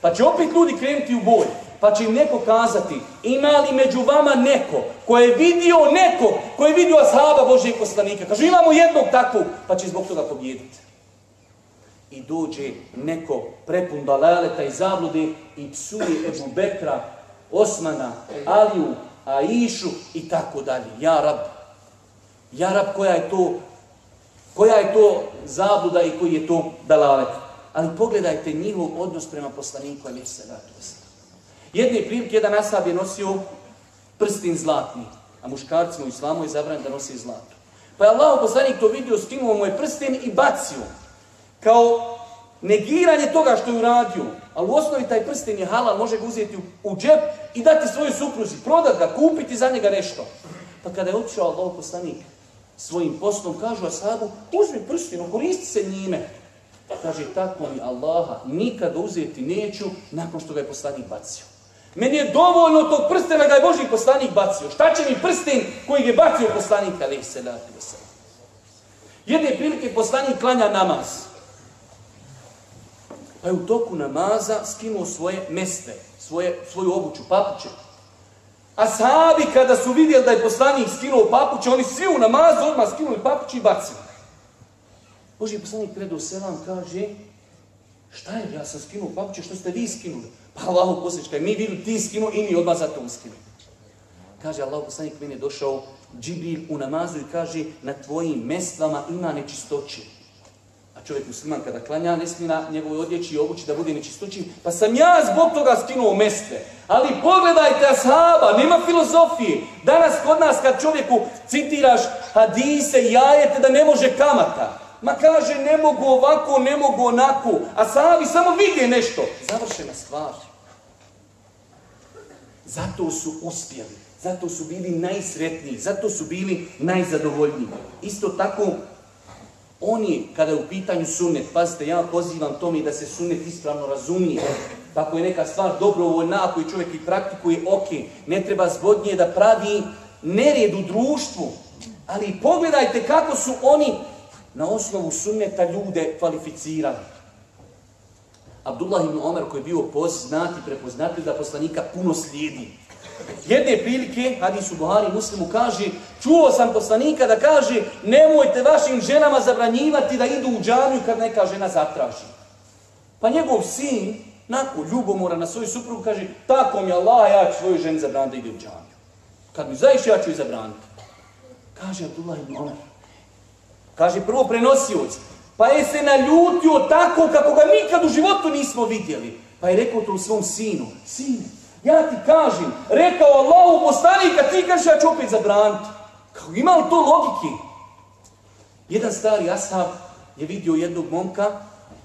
Pa će opet ljudi krenuti u boj. Pa će im neko kazati, ima li među vama neko ko je vidio neko, ko je vidio ashaba Božeg poslanika. Kaže, imamo jednog takvog, pa će zbog toga pobjediti. I dođe neko prepun dalaleta i zablude i psuje Ebu Bekra, Osmana, Aliju, Aishu i tako dalje. Ja rab. Ja rab koja je to koja je to zabluda i koji je to dalalet. Ali pogledajte njihov odnos prema poslaniku ali se Jedne prilike jedan asab je nosio prstin zlatni, a muškarcima u islamu je zabranjeno da nosi zlato. Pa je Allah poslanik to vidio, skinuo mu je prstin i bacio. Kao negiranje toga što je uradio. Ali u osnovi taj prsten je halal, može ga uzeti u, džep i dati svojoj supruzi, prodati ga, kupiti za njega nešto. Pa kada je otišao Allah poslanik svojim poslom, kažu Asabu, uzmi prsten, koristi se njime. Kaže, tako mi Allaha nikada uzeti neću nakon što ga je poslanik bacio. Meni je dovoljno tog prstena da je Boži poslanik bacio. Šta će mi prsten koji je bacio poslanik, ali se Jedne prilike poslanik klanja namaz. Pa je u toku namaza skinuo svoje meste, svoje, svoju obuću, papuće. A sahabi kada su vidjeli da je poslanik skinuo papuće, oni svi u namazu odmah skinuli papuće i bacili. Boži poslanik predao selam kaže, šta je, ja sam skinuo papuće, što ste vi skinuli? Pa Allah posječka, mi vidim ti skinuo i mi odmah za to Kaže Allah poslanik, meni je došao Džibril u namazu i kaže, na tvojim mestvama ima čovjek musliman kada klanja, ne smije na njegovoj odjeći i obući da bude nečistoći. Pa sam ja zbog toga skinuo meste. Ali pogledajte ashaba, nema filozofije. Danas kod nas kad čovjeku citiraš hadise i jajete da ne može kamata. Ma kaže ne mogu ovako, ne mogu onako. A sahabi samo vide nešto. Završena stvar. Zato su uspjeli. Zato su bili najsretniji. Zato su bili najzadovoljniji. Isto tako oni, kada je u pitanju sunnet, pazite, ja pozivam tome da se sunnet ispravno razumije. Ako je neka stvar dobrovoljna, ako je čovjek i praktikuje, ok, ne treba zbog nje da pravi nered u društvu. Ali pogledajte kako su oni na osnovu sunneta ljude kvalificirali. Abdullah ibn Omer koji je bio poznati, prepoznati da poslanika puno slijedi. Jedne prilike, hadis u Buhari muslimu kaže, čuo sam poslanika da kaže, nemojte vašim ženama zabranjivati da idu u džamiju kad neka žena zatraži. Pa njegov sin, nakon ljubomora na svoju suprugu, kaže, tako mi Allah, ja ću svoju ženu zabraniti da ide u džamiju. Kad mi zaiš, ja ću ju zabraniti. Kaže Abdullah ibn Omer, Kaže prvo prenosioc. Pa je se naljutio tako kako ga nikad u životu nismo vidjeli. Pa je rekao to svom sinu. Sine, ja ti kažem, rekao Allahu poslanika, ti kažeš ja ću opet zabraniti. Kao ima li to logike? Jedan stari ashab je vidio jednog momka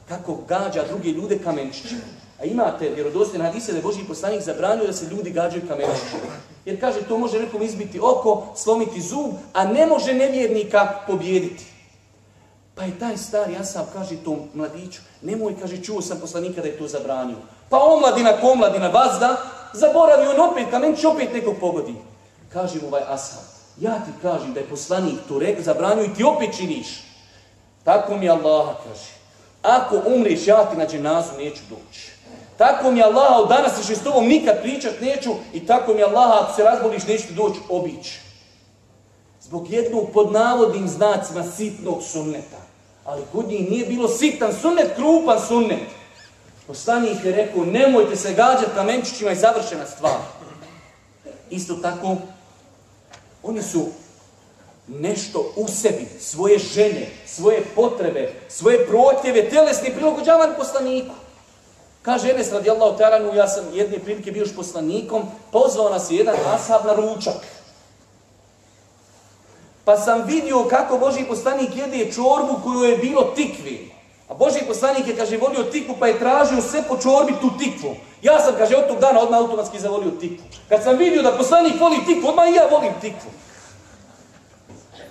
kako gađa druge ljude kamenčićima. A imate vjerodostojne hadise da je Boži poslanik zabranio da se ljudi gađaju kamenčićima. Jer kaže to može nekom izbiti oko, slomiti zub, a ne može nevjernika pobijediti. Pa je taj stari Asab kaže tom mladiću, nemoj, kaže, čuo sam poslanika da je to zabranio. Pa omladina, komladina, vazda, zaboravi on opet, kamenčić opet nekog pogodi. Kaže mu ovaj Asab, ja ti kažem da je poslanik to rekao, zabranio i ti opet činiš. Tako mi Allaha kaže. Ako umriš, ja ti na dženazu neću doći. Tako mi Allaha, od danas više s tobom nikad pričat neću i tako mi Allaha, ako se razboliš, neću ti doći obići. Zbog jednog pod navodnim znacima sitnog sunneta. Ali kod njih nije bilo sitan sunnet, krupan sunnet. Poslanik je rekao, nemojte se gađati kamenčićima i završena stvar. Isto tako, oni su nešto u sebi, svoje žene, svoje potrebe, svoje protjeve, telesni prilagođavani poslaniku. Kaže Enes radijallahu ta'ala, ja sam jedne prilike bio poslanikom, pozvao nas je jedan ashab na ručak. Pa sam vidio kako Boži poslanik jede čorbu koju je bilo tikvi. A Boži poslanik je, kaže, volio tikvu pa je tražio sve po čorbi tu tikvu. Ja sam, kaže, od tog dana odmah automatski zavolio tikvu. Kad sam vidio da poslanik voli tikvu, odmah i ja volim tikvu.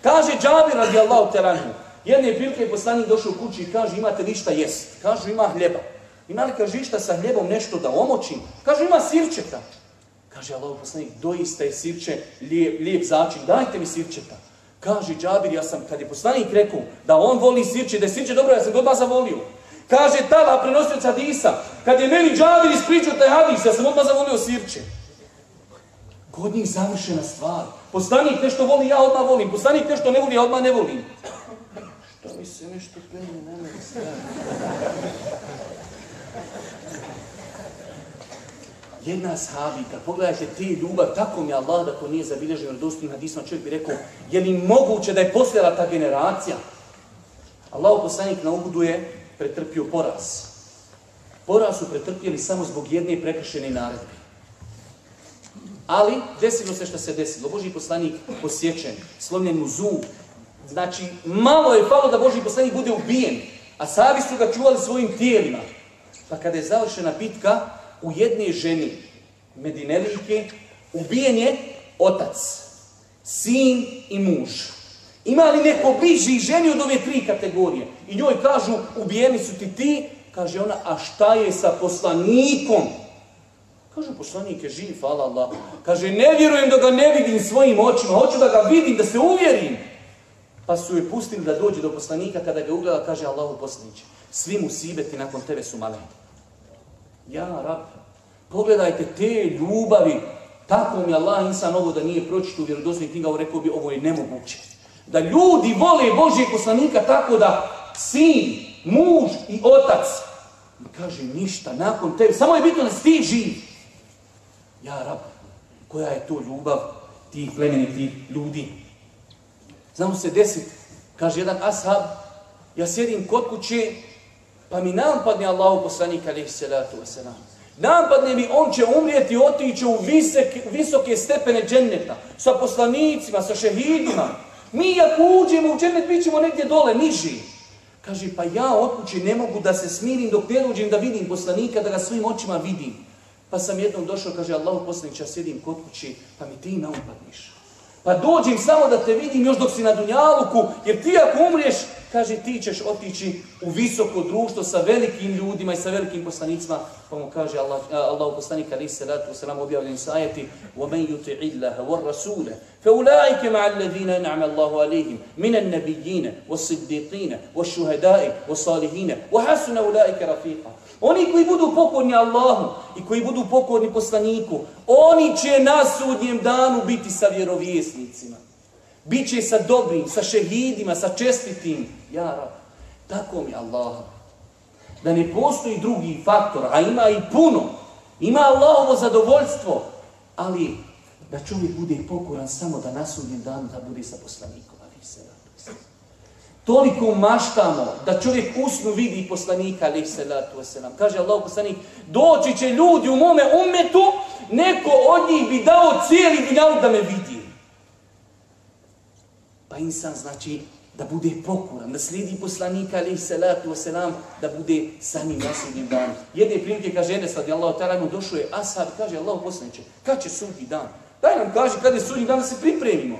Kaže Džabir radijallahu teranhu, jedne prilike je poslanik došao u kući i kaže, imate ništa jest? Kažu, ima hljeba. Ima li, kaže, išta sa hljebom nešto da omočim? Kaže, ima sirčeta. Kaže Allah poslanik, doista je sirče lijep, lijep začin, dajte mi sirčeta. Kaže Džabir, ja sam, kad je poslanik rekao da on voli sirče, da je sirče dobro, ja sam odmah zavolio. Kaže tada prenosio hadisa, kad je meni Džabir ispričao taj hadis, ja sam odmah zavolio sirče. Kod njih završena stvar. Poslanik nešto voli, ja odmah volim. Poslanik nešto ne voli, ja odmah ne volim. Što mi se nešto penje, ne Jedna sahabika, pogledajte ti ljubav, tako mi Allah da to nije zabilježio na dostupnim hadisma, čovjek bi rekao, je li moguće da je posljela ta generacija? Allah poslanik na ubudu je pretrpio poraz. Poraz su pretrpjeli samo zbog jedne prekršene naredbe. Ali desilo se što se desilo. Boži poslanik posjećen, slomljen u zub. Znači, malo je falo da Boži poslanik bude ubijen, a savi su ga čuvali svojim tijelima. Pa kada je završena bitka, u jedne ženi Medinelike ubijen je otac, sin i muž. Ima li neko bliži ženi od ove tri kategorije? I njoj kažu, ubijeni su ti ti, kaže ona, a šta je sa poslanikom? Kaže, poslanik je živ, hvala Allah. Kaže, ne vjerujem da ga ne vidim svojim očima, hoću da ga vidim, da se uvjerim. Pa su je pustili da dođe do poslanika, kada ga ugleda, kaže Allahu poslaniće, svi mu sibeti nakon tebe su maleni. Ja, rab, pogledajte te ljubavi. Tako mi Allah insan ovo da nije pročitu vjerodostojnih knjiga, rekao bi ovo je nemoguće. Da ljudi vole Božijeg poslanika tako da sin, muž i otac kaže ništa nakon tebe. Samo je bitno da si ti živ. Ja, rab, koja je to ljubav tih plemenitih ljudi? Znamo se desiti, kaže jedan ashab, ja sjedim kod kuće, pa mi napadne Allahu poslanik alaihi salatu wasalam. Napadne mi, on će umrijeti, otići u visoke, visoke stepene dženneta, sa poslanicima, sa šehidima. Mi ako uđemo u džennet, mi ćemo negdje dole, niži. Kaže, pa ja od kuće ne mogu da se smirim dok ne uđem da vidim poslanika, da ga svojim očima vidim. Pa sam jednom došao, kaže, Allahu poslanik, ja sjedim kod kući, pa mi ti naupadniš. Pa dođem samo da te vidim još dok si na Dunjaluku, jer ti ako umriješ, kaže ti ćeš otići u visoko društvo sa velikim ljudima i sa velikim poslanicima. Pa mu kaže Allah, Allah poslanik ali se ratu se nam objavljeni sajeti وَمَنْ يُتِعِ اللَّهَ وَالرَّسُولَ فَأُولَٰئِكَ مَعَ الَّذِينَ نَعْمَ اللَّهُ عَلَيْهِمْ مِنَ النَّبِيِّينَ وَالصِّدِّقِينَ وَالشُّهَدَاءِ وَالصَّالِحِينَ وَحَسُنَ أُولَٰئِكَ رَفِيقًا Oni koji budu pokorni Allahu i koji budu pokorni poslaniku, oni će na sudnjem danu biti sa vjerovjesnicima. Biće sa dobrim, sa šehidima, sa čestitim. Ja, tako mi Allah. Da ne postoji drugi faktor, a ima i puno. Ima Allahovo zadovoljstvo, ali da čovjek bude pokoran samo da na sudnjem danu da bude sa poslanikom. Toliko maštamo da čovjek usnu vidi poslanika, alaih salatu wasalam. Kaže Allah poslanik, doći će ljudi u mome umetu, neko od njih bi dao cijeli dunjalu da me vidi. Pa insan znači da bude pokoran, da slijedi poslanika, alaih salatu wasalam, da bude sa njim na sudnjem danu. Jedne prilike kaže Enes radijallahu ta'ala, mu došao je Asad, kaže Allah poslaniče, kad će sudnji dan? Daj nam kaže kad je sudnji dan da se pripremimo.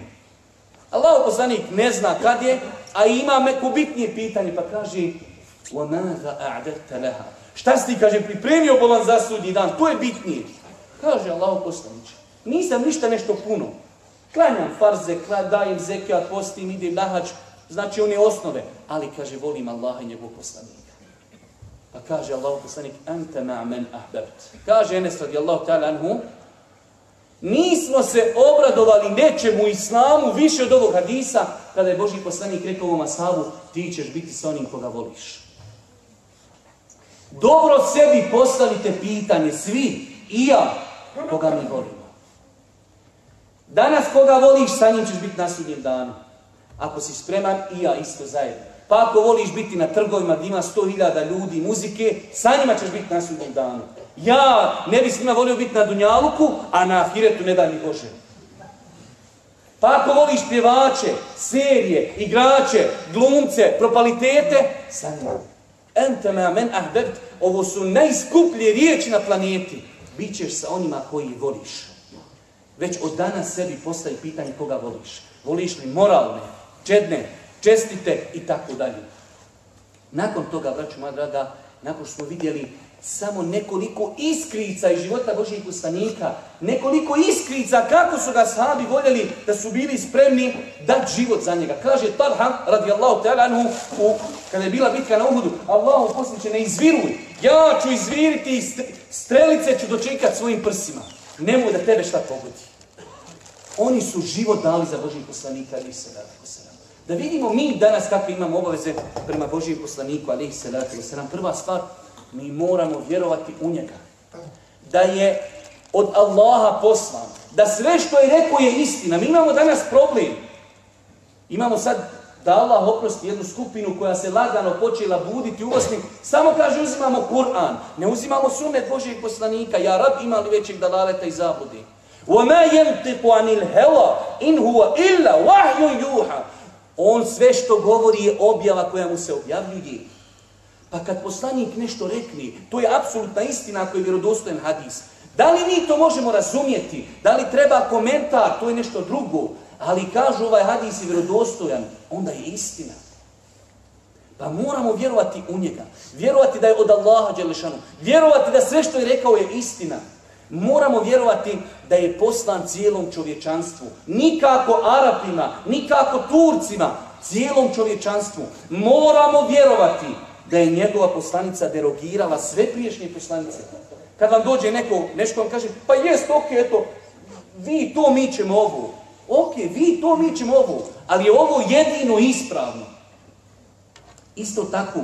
Allah poslanik ne zna kad je, a ima neko bitnije pitanje, pa kaže وَمَاذَا أَعْدَتَ لَهَا Šta si ti, kaže, pripremio bolan za sudnji dan? To je bitnije. Kaže Allah poslanič, nisam ništa nešto puno. Klanjam farze, dajem zekijat, postim, idem na hač, znači one osnove. Ali kaže, volim Allaha i njegovog poslanika. Pa kaže Allah poslanik, anta ma'men ahbert. Kaže Enes radijallahu ta'ala anhu, nismo se obradovali nečemu islamu više od ovog hadisa, kada je Boži poslanik rekao ovom ashabu, ti ćeš biti sa onim koga voliš. Dobro sebi postavite pitanje, svi, i ja, koga mi volim. Danas koga voliš, sa njim ćeš biti na sudnjem danu. Ako si spreman, i ja isto zajedno. Pa ako voliš biti na trgovima gdje ima sto hiljada ljudi, muzike, sa njima ćeš biti na sudnjem danu. Ja ne bi s njima volio biti na Dunjaluku, a na Ahiretu ne daj mi Bože. Pa ako voliš pjevače, serije, igrače, glumce, propalitete, sa njima. Ente me amen ahbebt, ovo su najskuplje riječi na planeti. Bićeš sa onima koji voliš. Već od danas sebi postavi pitanje koga voliš. Voliš li moralne, čedne, čestite i tako dalje. Nakon toga, braću moja draga, nakon što smo vidjeli samo nekoliko iskrica iz života Božih poslanika, nekoliko iskrica kako su ga sahabi voljeli da su bili spremni dati život za njega. Kaže Talha, radijallahu ta'ala anhu, kada je bila bitka na Uhudu, Allahu posljedniče, ne izviruj, ja ću izviriti i strelice ću dočekat svojim prsima. Nemoj da tebe šta pogodi. Oni su život dali za Božih poslanika, ali se da vidimo mi danas kakve imamo obaveze prema Božijem poslaniku, ali se Prva stvar, mi moramo vjerovati u njega. Da je od Allaha poslan. Da sve što je rekao je istina. Mi imamo danas problem. Imamo sad da Allah oprosti jednu skupinu koja se lagano počela buditi u Bosni. Samo kaže uzimamo Kur'an. Ne uzimamo sunet Božijeg poslanika. Ja rab ima li većeg dalaleta i zabudi. وَمَا يَنْتِقُ عَنِ الْهَوَا إِنْ هُوَ إِلَّا وَحْيُ يُوحَ On sve što govori je objava koja mu se objavljuje. Pa kad poslanik nešto rekne, to je apsolutna istina ako je vjerodostojen hadis. Da li mi to možemo razumjeti? Da li treba komentar? To je nešto drugo. Ali kažu ovaj hadis je vjerodostojan, onda je istina. Pa moramo vjerovati u njega. Vjerovati da je od Allaha Đelešanu. Vjerovati da sve što je rekao je istina. Moramo vjerovati da je poslan cijelom čovječanstvu. Nikako Arapima, nikako Turcima, cijelom čovječanstvu. Moramo vjerovati da je njegova poslanica derogirala sve priješnje poslanice. Kad vam dođe neko, nešto vam kaže, pa jest, ok, eto, vi to mi ćemo ovo. Ok, vi to mi ćemo ovo, ali je ovo jedino ispravno. Isto tako,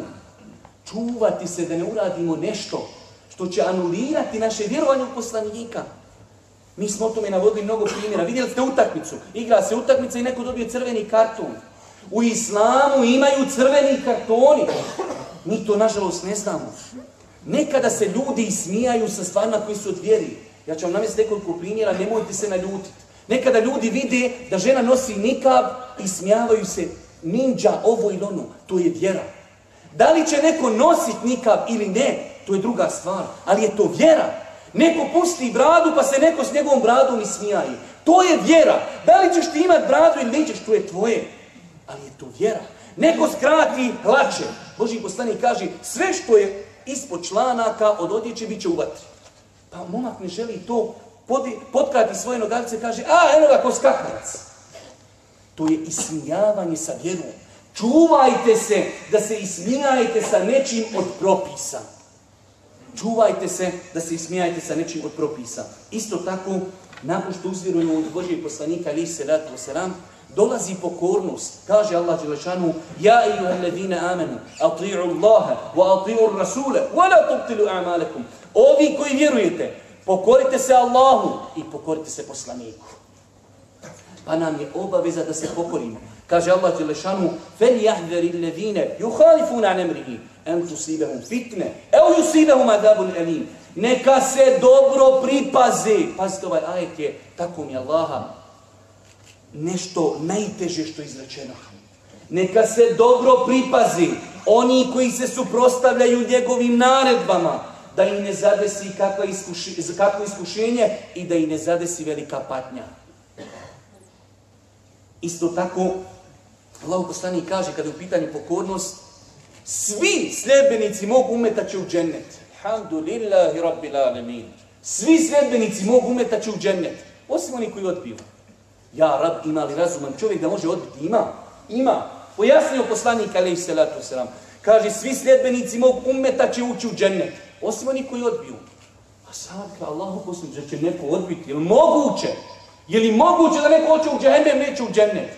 čuvati se da ne uradimo nešto što će anulirati naše vjerovanje u poslanika. Mi smo o tome navodili mnogo primjera. Vidjeli ste utakmicu. Igra se utakmica i neko dobije crveni karton. U islamu imaju crveni kartoni. Mi to nažalost ne znamo. Nekada se ljudi ismijaju sa stvarima koji su od vjeri. Ja ću vam namjestiti nekoliko primjera, nemojte se naljutiti. Nekada ljudi vide da žena nosi nikab i smijavaju se ninja, ovo ili ono. To je vjera. Da li će neko nositi nikab ili ne, to je druga stvar. Ali je to vjera. Neko pusti bradu pa se neko s njegovom bradom ismijaje. To je vjera. Da li ćeš ti imati bradu ili nećeš, to je tvoje. Ali je to vjera. Neko skrati hlače. Boži poslanik kaže, sve što je ispod članaka od odjeće bit će u vatri. Pa momak ne želi to potkrati svoje nogavice kaže, a eno ga ko skakavac. To je ismijavanje sa vjerom. Čuvajte se da se ismijajte sa nečim od propisa. Čuvajte se da se ismijajte sa nečim od propisa. Isto tako, nakon što uzvjerujemo od Božijeg poslanika, ali se ratu seram, dolazi pokornost. Kaže Allah Đelešanu, Ja i alladine amenu, ati'u Allahe, wa ati'u Rasule, wa la tubtilu a'malekum. Ovi koji vjerujete, Pokorite se Allahu i pokorite se poslaniku. Pa nam je obaveza da se pokorimo. Kaže Allah Đelešanu, fel jahderi ledine, juhalifuna an emrihi, en tusibehum fitne, evo yusibehum adabun elim. Neka se dobro pripazi. Pazite ovaj ajet je, tako mi Allaha, nešto najteže što je izrečeno. Neka se dobro pripazi oni koji se suprostavljaju njegovim naredbama, da ih ne zadesi kakvo, iskuši, kakvo iskušenje i da ih ne zadesi velika patnja. Isto tako, Allah poslanik kaže kada je u pitanju pokornost, svi sljedbenici mogu umetaći u džennet. Alhamdulillahi rabbil alamin. Svi sljedbenici mogu umetaći u džennet. Osim oni koji odbiju. Ja, rab, ima li razuman čovjek da može odbiti? Ima. Ima. Pojasnio poslanik, alaih salatu. Kaže, svi sljedbenici mogu umeta će ući u džennet. Osim oni koji odbiju. A sad, kao Allah poslanik, da će neko odbiti. Je li moguće? Je li moguće da neko hoće u džennet, neće u džennet?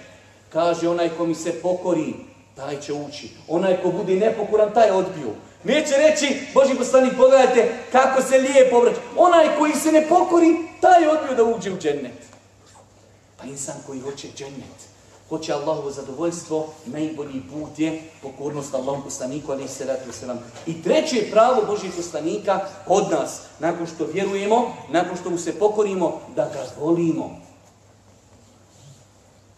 Kaže, onaj ko mi se pokori, taj će ući. Onaj ko bude nepokoran, taj odbio. Neće reći, Boži poslanik, pogledajte kako se lijepo obraća. Onaj koji se ne pokori, taj je odbio da uđe u džennet. Pa insan koji hoće džennet, hoće Allahovo zadovoljstvo, najbolji put je pokornost Allahom poslaniku, ali se ratu. I treće pravo Božih poslanika od nas, nakon što vjerujemo, nakon što mu se pokorimo, da ga volimo.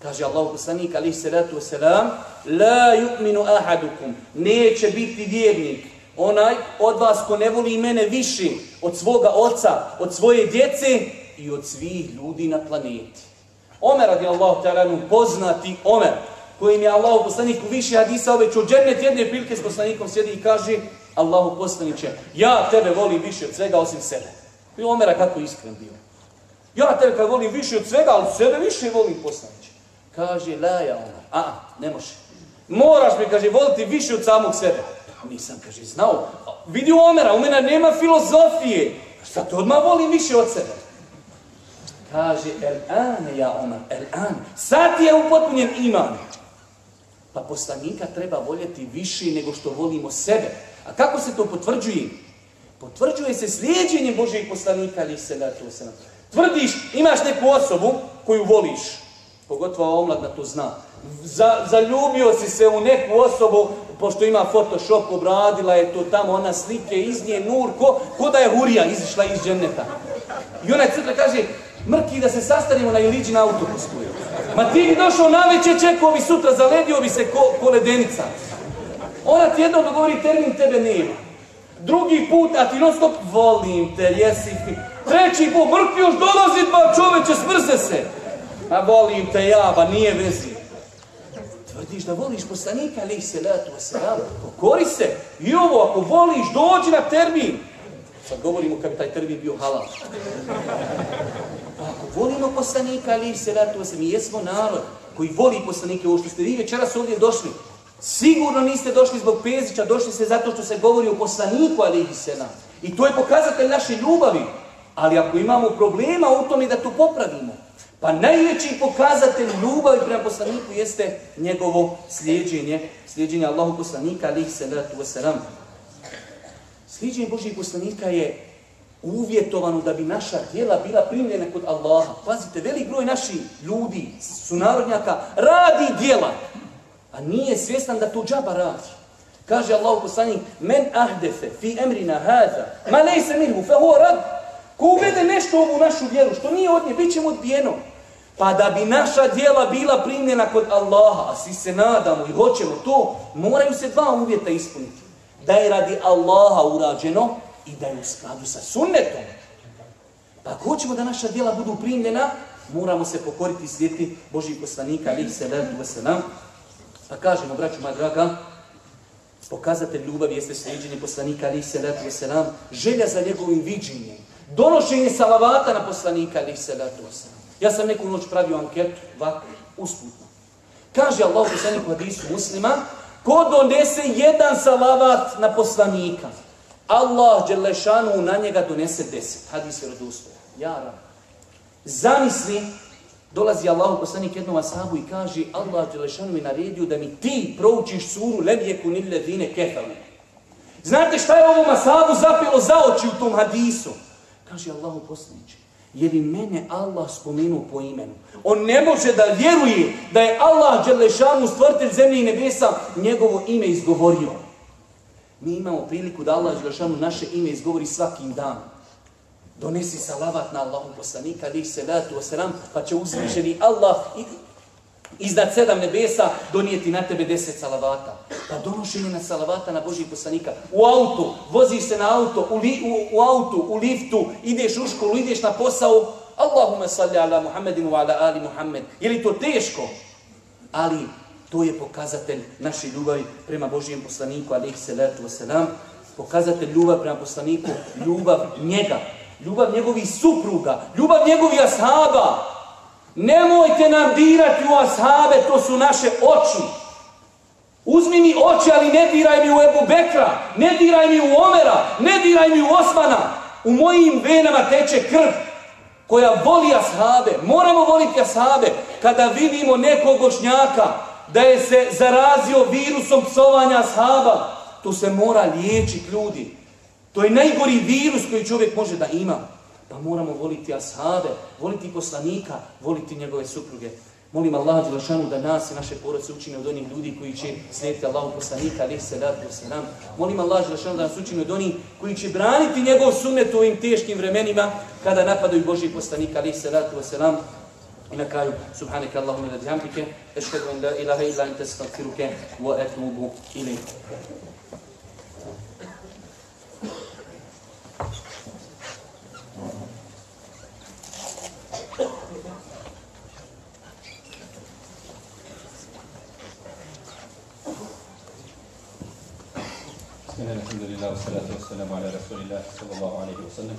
Kaže Allah poslanik, ali se ratu selam, la yu'minu ahadukum, neće biti vjernik, onaj od vas ko ne voli mene više od svoga oca, od svoje djece i od svih ljudi na planeti. Omer radijallahu ta'ala poznati Omer, kojim je Allahu poslanik u više hadisa obećao džennet jedne prilike s poslanikom sjedi i kaže Allahu poslaniće, ja tebe volim više od svega osim sebe. I Omera kako iskren bio. Ja tebe kad volim više od svega, ali sebe više volim poslaniće. Kaže, la ja Omer, a, ne može. Moraš mi, kaže, voliti više od samog sebe. Nisam, kaže, znao. Vidi Omera, u mene nema filozofije. Šta te odmah volim više od sebe? Kaže, el ane ja Omer, el ane. Sad je upotpunjen iman. Pa poslanika treba voljeti više nego što volimo sebe. A kako se to potvrđuje? Potvrđuje se slijedjenjem Božijeg poslanika, ali se da to se Tvrdiš, imaš neku osobu koju voliš. Pogotovo omladna to zna. Za, zaljubio si se u neku osobu, pošto ima Photoshop, obradila je to tamo, ona slike iz nje, nur, ko, ko da je hurija izišla iz dženeta. I onaj crkva kaže, mrki da se sastanimo na Iliđin autopusku. Ma ti bi došao na večer, čekao bi sutra, zaledio bi se ko, ko ledenica. Ona ti jedno dogovori termin, tebe nema. Drugi put, a ti non stop, volim te, jesi ti. Treći put, mrki još dolazi dva čoveče, smrze se. A volim te ja, ba nije vezi. Tvrdiš da voliš poslanika, ali se letu wasalam, pokori se. I ovo, ako voliš, dođi na termin. Sad govorimo kad bi taj termin bio halal. Ako volimo poslanika, ali se ratu se, mi jesmo narod koji voli poslanike, ovo što ste vi večeras ovdje došli, sigurno niste došli zbog Pezića, došli ste zato što se govori o poslaniku, ali se I to je pokazatelj naše ljubavi. Ali ako imamo problema u tome da to popravimo, pa najveći pokazatelj ljubavi prema poslaniku jeste njegovo slijedženje, slijedženje Allahu poslanika, ali se ratu se Slijedženje Božih poslanika je uvjetovano da bi naša djela bila primljena kod Allaha. Pazite, velik broj naših ljudi, sunarodnjaka, radi djela, a nije svjestan da to džaba radi. Kaže Allah poslanik, men ahdefe fi emrina hada, ma se minhu, fe huo rad. Ko uvede nešto ovu našu vjeru, što nije od nje, bit ćemo odbijeno. Pa da bi naša djela bila primljena kod Allaha, a svi se nadamo i hoćemo to, moraju se dva uvjeta ispuniti. Da je radi Allaha urađeno i da je u skladu sa sunnetom. Pa ako hoćemo da naša djela budu primljena, moramo se pokoriti i slijeti Božih poslanika, ali se nam. Pa kažemo, braću moja draga, pokazatelj ljubavi jeste slijedženje poslanika, ali se nam, želja za njegovim viđenjem, donošenje salavata na poslanika, ali se Ja sam neku noć pravio anketu, ovako, usputno. Kaže Allah u hadisu muslima, ko donese jedan salavat na poslanika, Allah Đelešanu na njega donese deset. Hadis je rodostoja. Ja Zamisli, dolazi Allah poslanik jednom asabu i kaže Allah Đelešanu mi naredio da mi ti proučiš suru lebjeku nille dine kefalu. Znate šta je ovom asabu zapelo za oči u tom hadisu? Kaže Allahu poslaniče, je li mene Allah spomenuo po imenu. On ne može da vjeruje da je Allah Đelešanu stvrtelj zemlje i nebesa njegovo ime izgovorio. Mi imamo priliku da Allah Đelešanu naše ime izgovori svakim danom. Donesi salavat na Allahu poslanika, alih salatu wasalam, pa će uzvišeni Allah i iznad sedam nebesa donijeti na tebe deset salavata. Pa donošenje na salavata na Božih poslanika. U auto, voziš se na auto, u, li, u, u autu, u liftu, ideš u školu, ideš na posao. Allahumma salli ala Muhammedinu ala ali Muhammed. Je li to teško? Ali to je pokazatelj naše ljubavi prema Božijem poslaniku, alaihi salatu wasalam. Pokazatelj ljubav prema poslaniku, ljubav njega, ljubav njegovih supruga, ljubav njegovih ashaba. Nemojte nam dirati u ashabe, to su naše oči. Uzmi mi oči, ali ne diraj mi u Ebu Bekra, ne diraj mi u Omera, ne diraj mi u Osmana. U mojim venama teče krv koja voli ashabe. Moramo voliti ashabe. Kada vidimo nekog bošnjaka da je se zarazio virusom psovanja ashaba, to se mora liječiti ljudi. To je najgori virus koji čovjek može da ima. Pa moramo voliti ashabe, voliti poslanika, voliti njegove supruge. Molim Allah Đelešanu da nas i naše porodice učine od onih ljudi koji će slijediti Allahu poslanika, alih salatu wasalam. Molim Allah Đelešanu da nas učine od onih koji će braniti njegov sunnet u ovim teškim vremenima kada napadaju Božih poslanika, alih salatu wasalam. I na kraju, subhanaka Allahumma da bihamdike, ešhedu en la ilaha illa anta astaghfiruke wa atubu ilayk. Wassalatu wassalamu ala rasulillah, sallallahu alaihi wa sallam.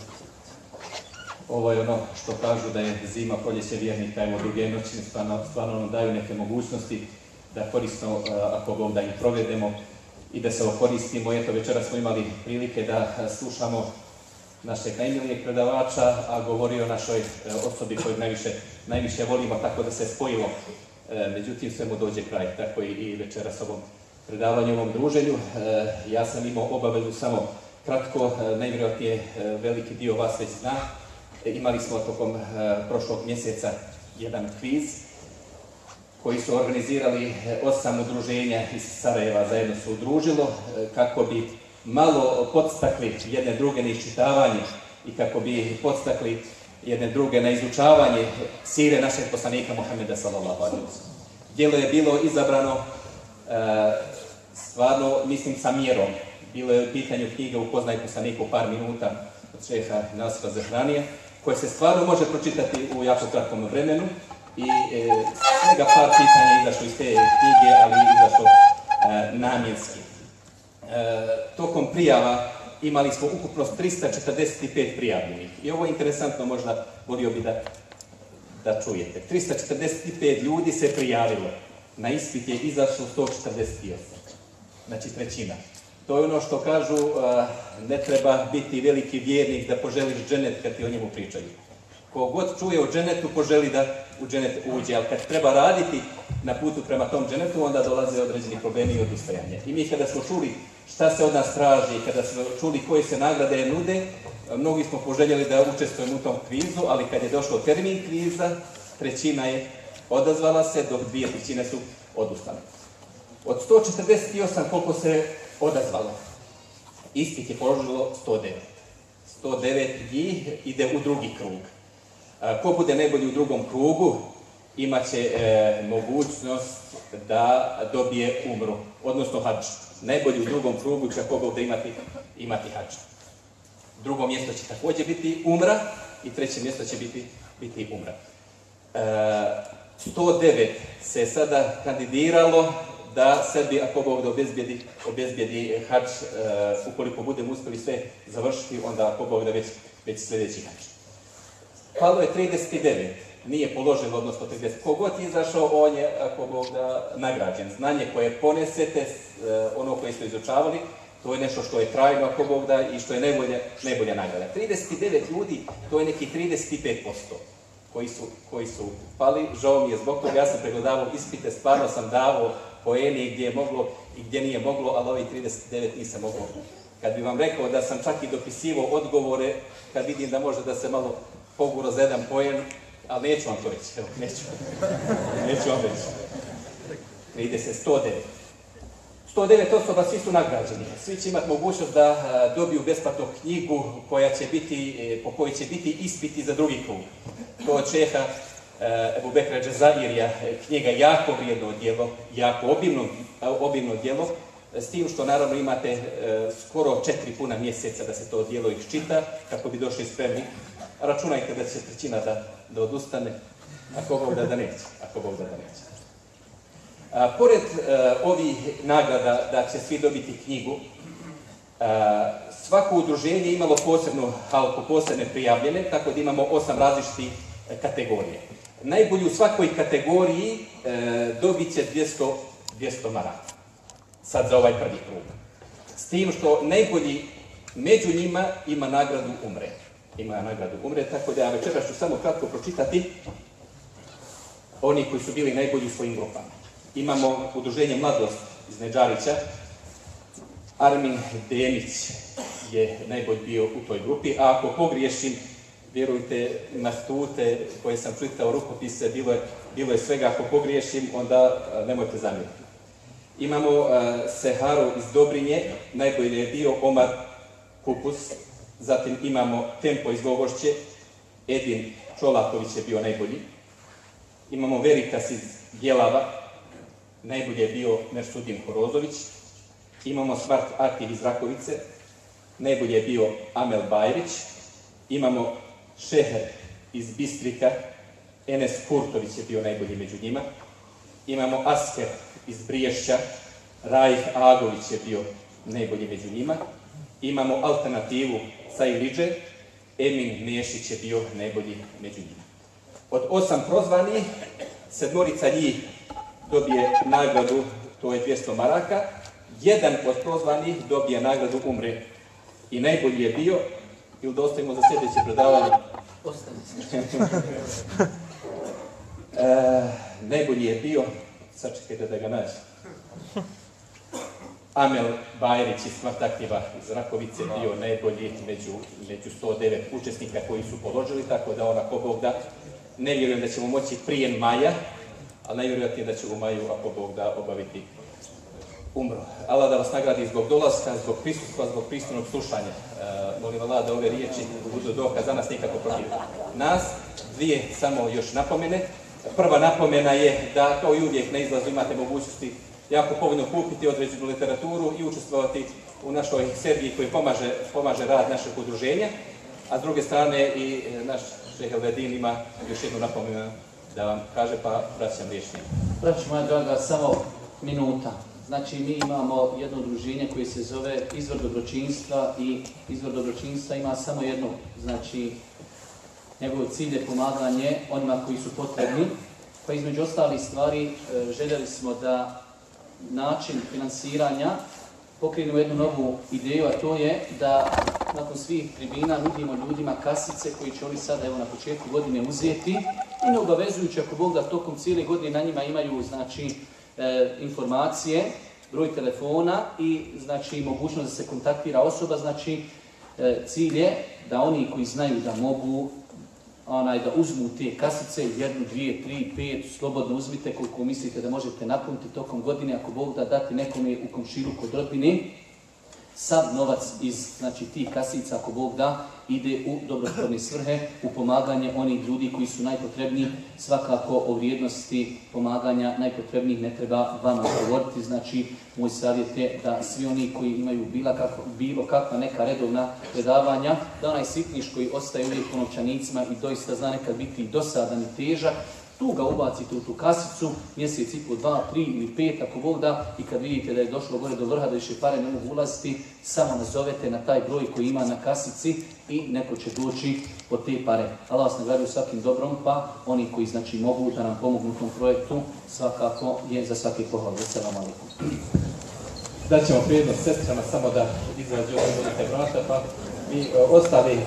Ovo je ono što kažu da je zima, proljeće vjernika, evo duge noći, stvarno, stvarno nam daju neke mogućnosti da koristimo, ako Bog da ih provedemo i da se okoristimo. Eto, večera smo imali prilike da slušamo našeg najmilijeg predavača, a govori o našoj osobi koju najviše, najviše volimo, tako da se spojilo. Međutim, sve mu dođe kraj, tako i večera s ovom predavanju, ovom druženju. Ja sam imao obavezu samo kratko, najvjerojatnije veliki dio vas već zna. Imali smo tokom prošlog mjeseca jedan kviz koji su organizirali osam udruženja iz Sarajeva, zajedno su udružilo kako bi malo podstakli jedne druge na iščitavanje i kako bi podstakli jedne druge na izučavanje sire našeg poslanika Muhammeda sallallahu alaihi Dijelo je bilo izabrano stvarno, mislim, sa mjerom. Bilo je u pitanju knjiga Upoznaj poslanika u par minuta od šeha Nasra Zahranija, koje se stvarno može pročitati u jako kratkom vremenu i e, svega par pitanja izašlo iz te knjige, ali izašlo e, namjenski. E, tokom prijava imali smo ukupno 345 prijavljenih. I ovo je interesantno, možda volio bi da, da čujete. 345 ljudi se prijavilo. Na ispit je izašlo 148. Znači trećina. To je ono što kažu, ne treba biti veliki vjernik da poželiš dženet kad ti o njemu pričaju. Kogod čuje o dženetu, poželi da u dženet uđe, ali kad treba raditi na putu prema tom dženetu, onda dolaze određeni problemi i odustajanje. I mi kada smo čuli šta se od nas traži, kada smo čuli koje se nagrade nude, mnogi smo poželjeli da učestvujemo u tom kvizu, ali kad je došlo termin kviza, trećina je odazvala se, dok dvije trećine su odustale. Od 148 koliko se odazvalo, ispit je položilo 109. 109 njih ide u drugi krug. Ko bude najbolji u drugom krugu, imat će e, mogućnost da dobije umru, odnosno hač. Najbolji u drugom krugu će koga da imati, imati hač. Drugo mjesto će također biti umra i treće mjesto će biti, biti umra. E, 109 se sada kandidiralo da sebi, ako Bog da obezbjedi, obezbjedi hač, e, ukoliko budemo uspjeli sve završiti, onda ako Bog da već, već sljedeći hač. Palo je 39, nije položeno, odnosno 30. Kogod je izašao, on je, ako Bog da, nagrađen. Znanje koje ponesete, e, ono koje ste izučavali, to je nešto što je trajno, ako Bog da, i što je najbolje, najbolja nagrada. 39 ljudi, to je neki 35% koji su, koji su pali. Žao mi je zbog toga, ja sam pregledavao ispite, stvarno sam davao poeni gdje je moglo i gdje nije moglo, ali ovi 39 nisam mogao. Kad bi vam rekao da sam čak i dopisivao odgovore, kad vidim da može da se malo poguro za jedan pojen, ali neću vam to reći, evo, neću. neću vam reći. Ide se 109. 109 osoba, svi su nagrađeni. Svi će imati mogućnost da a, dobiju besplatnu knjigu koja će biti, e, po kojoj će biti ispiti za drugi krug. To od Čeha e, Ebu Bekra Džezairija, e, knjiga jako vrijedno djelo, jako obimno, obimno djelo, s tim što naravno imate e, skoro četiri puna mjeseca da se to djelo iščita, kako bi došli spremni. Računajte da će trećina da, odustane, ako Bog da, da neće. Ako Bog da, da neće. Pored e, ovih nagrada da će svi dobiti knjigu, svako udruženje je imalo posebnu halku, posebne prijavljene, tako da imamo osam različitih e, kategorije. Najbolji u svakoj kategoriji e, dobit će 200, 200 maraka. Sad za ovaj prvi krug. S tim što najbolji među njima ima nagradu umre. Ima nagradu umre, tako da ja večeras ću samo kratko pročitati oni koji su bili najbolji u svojim grupama imamo udruženje Mladost iz Neđarića. Armin Demić je najbolj bio u toj grupi, a ako pogriješim, vjerujte, maštute koje sam čitao rukopise, bilo je, bilo je svega, ako pogriješim, onda nemojte zamjeriti. Imamo uh, Seharu iz Dobrinje, najbolji je bio Omar Kupus, zatim imamo Tempo iz Gogošće, Edin Čolaković je bio najbolji. Imamo Verikas iz Bjelava, najbolji je bio Mersudin Horozović, imamo Smart Aktiv iz Rakovice, najbolji je bio Amel Bajrić, imamo Šeher iz Bistrika, Enes Kurtović je bio najbolji među njima, imamo Asker iz Briješća, Rajh Agović je bio najbolji među njima, imamo alternativu Sajliđe, Emin Nešić je bio najbolji među njima. Od osam prozvanih, sedmorica njih dobije nagradu, to je 200 maraka, jedan od prozvanih dobije nagradu umre. I najbolji je bio, ili da za sljedeće predavanje? Ostani <laughs> e, najbolji je bio, sačekajte da ga nađe. Amel Bajrić iz Smartaktiva iz Rakovice bio najbolji među, među 109 učesnika koji su položili, tako da ona ko Bog da, ne vjerujem da ćemo moći prije maja, ali najvjerojatnije da će u maju, ako Bog da, obaviti umro. Allah da vas nagradi zbog dolaska, zbog prisustva, zbog pristojnog slušanja. E, molim Allah da ove riječi budu dokaz za nas nikako protiv nas. Dvije samo još napomene. Prva napomena je da kao i uvijek na izlazu imate mogućnosti jako povoljno kupiti određenu literaturu i učestvovati u našoj seriji koji pomaže, pomaže rad našeg udruženja. A s druge strane i naš šehe Vedin ima još jednu napomenu da vam kaže, pa vraćam riječ Braću moja draga, samo minuta. Znači, mi imamo jedno udruženje koje se zove Izvor dobročinstva i Izvor dobročinstva ima samo jedno, znači, njegov cilj je pomaganje onima koji su potrebni. Pa između ostalih stvari e, željeli smo da način finansiranja pokrenemo jednu novu ideju, a to je da nakon svih tribina nudimo ljudima kasice koji će oni sada evo na početku godine uzeti i ne obavezujući ako Bog da tokom cijele godine na njima imaju znači e, informacije, broj telefona i znači mogućnost da se kontaktira osoba, znači e, cilj je da oni koji znaju da mogu onaj, da uzmu te kasice, jednu, dvije, tri, pet, slobodno uzmite koliko mislite da možete napuniti tokom godine, ako Bog da dati nekome u komšilu kod rodbine, sav novac iz znači, tih kasica, ako Bog da, ide u dobrotvorne svrhe, u pomaganje onih ljudi koji su najpotrebniji, svakako o vrijednosti pomaganja najpotrebnijih ne treba vama govoriti, znači moj savjet je da svi oni koji imaju bila kako, bilo kakva neka redovna predavanja, da onaj sitniš koji ostaje uvijek u i doista zna nekad biti dosadan i težak, tu ga ubacite u tu kasicu, mjesec i po, dva, tri ili pet, ako Bog da, i kad vidite da je došlo gore do vrha, da više pare ne mogu ulaziti, samo nazovete na taj broj koji ima na kasici i neko će doći po te pare. Allah vas nagradio svakim dobrom, pa oni koji znači mogu da nam pomognu u tom projektu, svakako je za svaki pohval. Assalamu alaikum. Daćemo prijednost samo da izađu od vrata, pa i ostali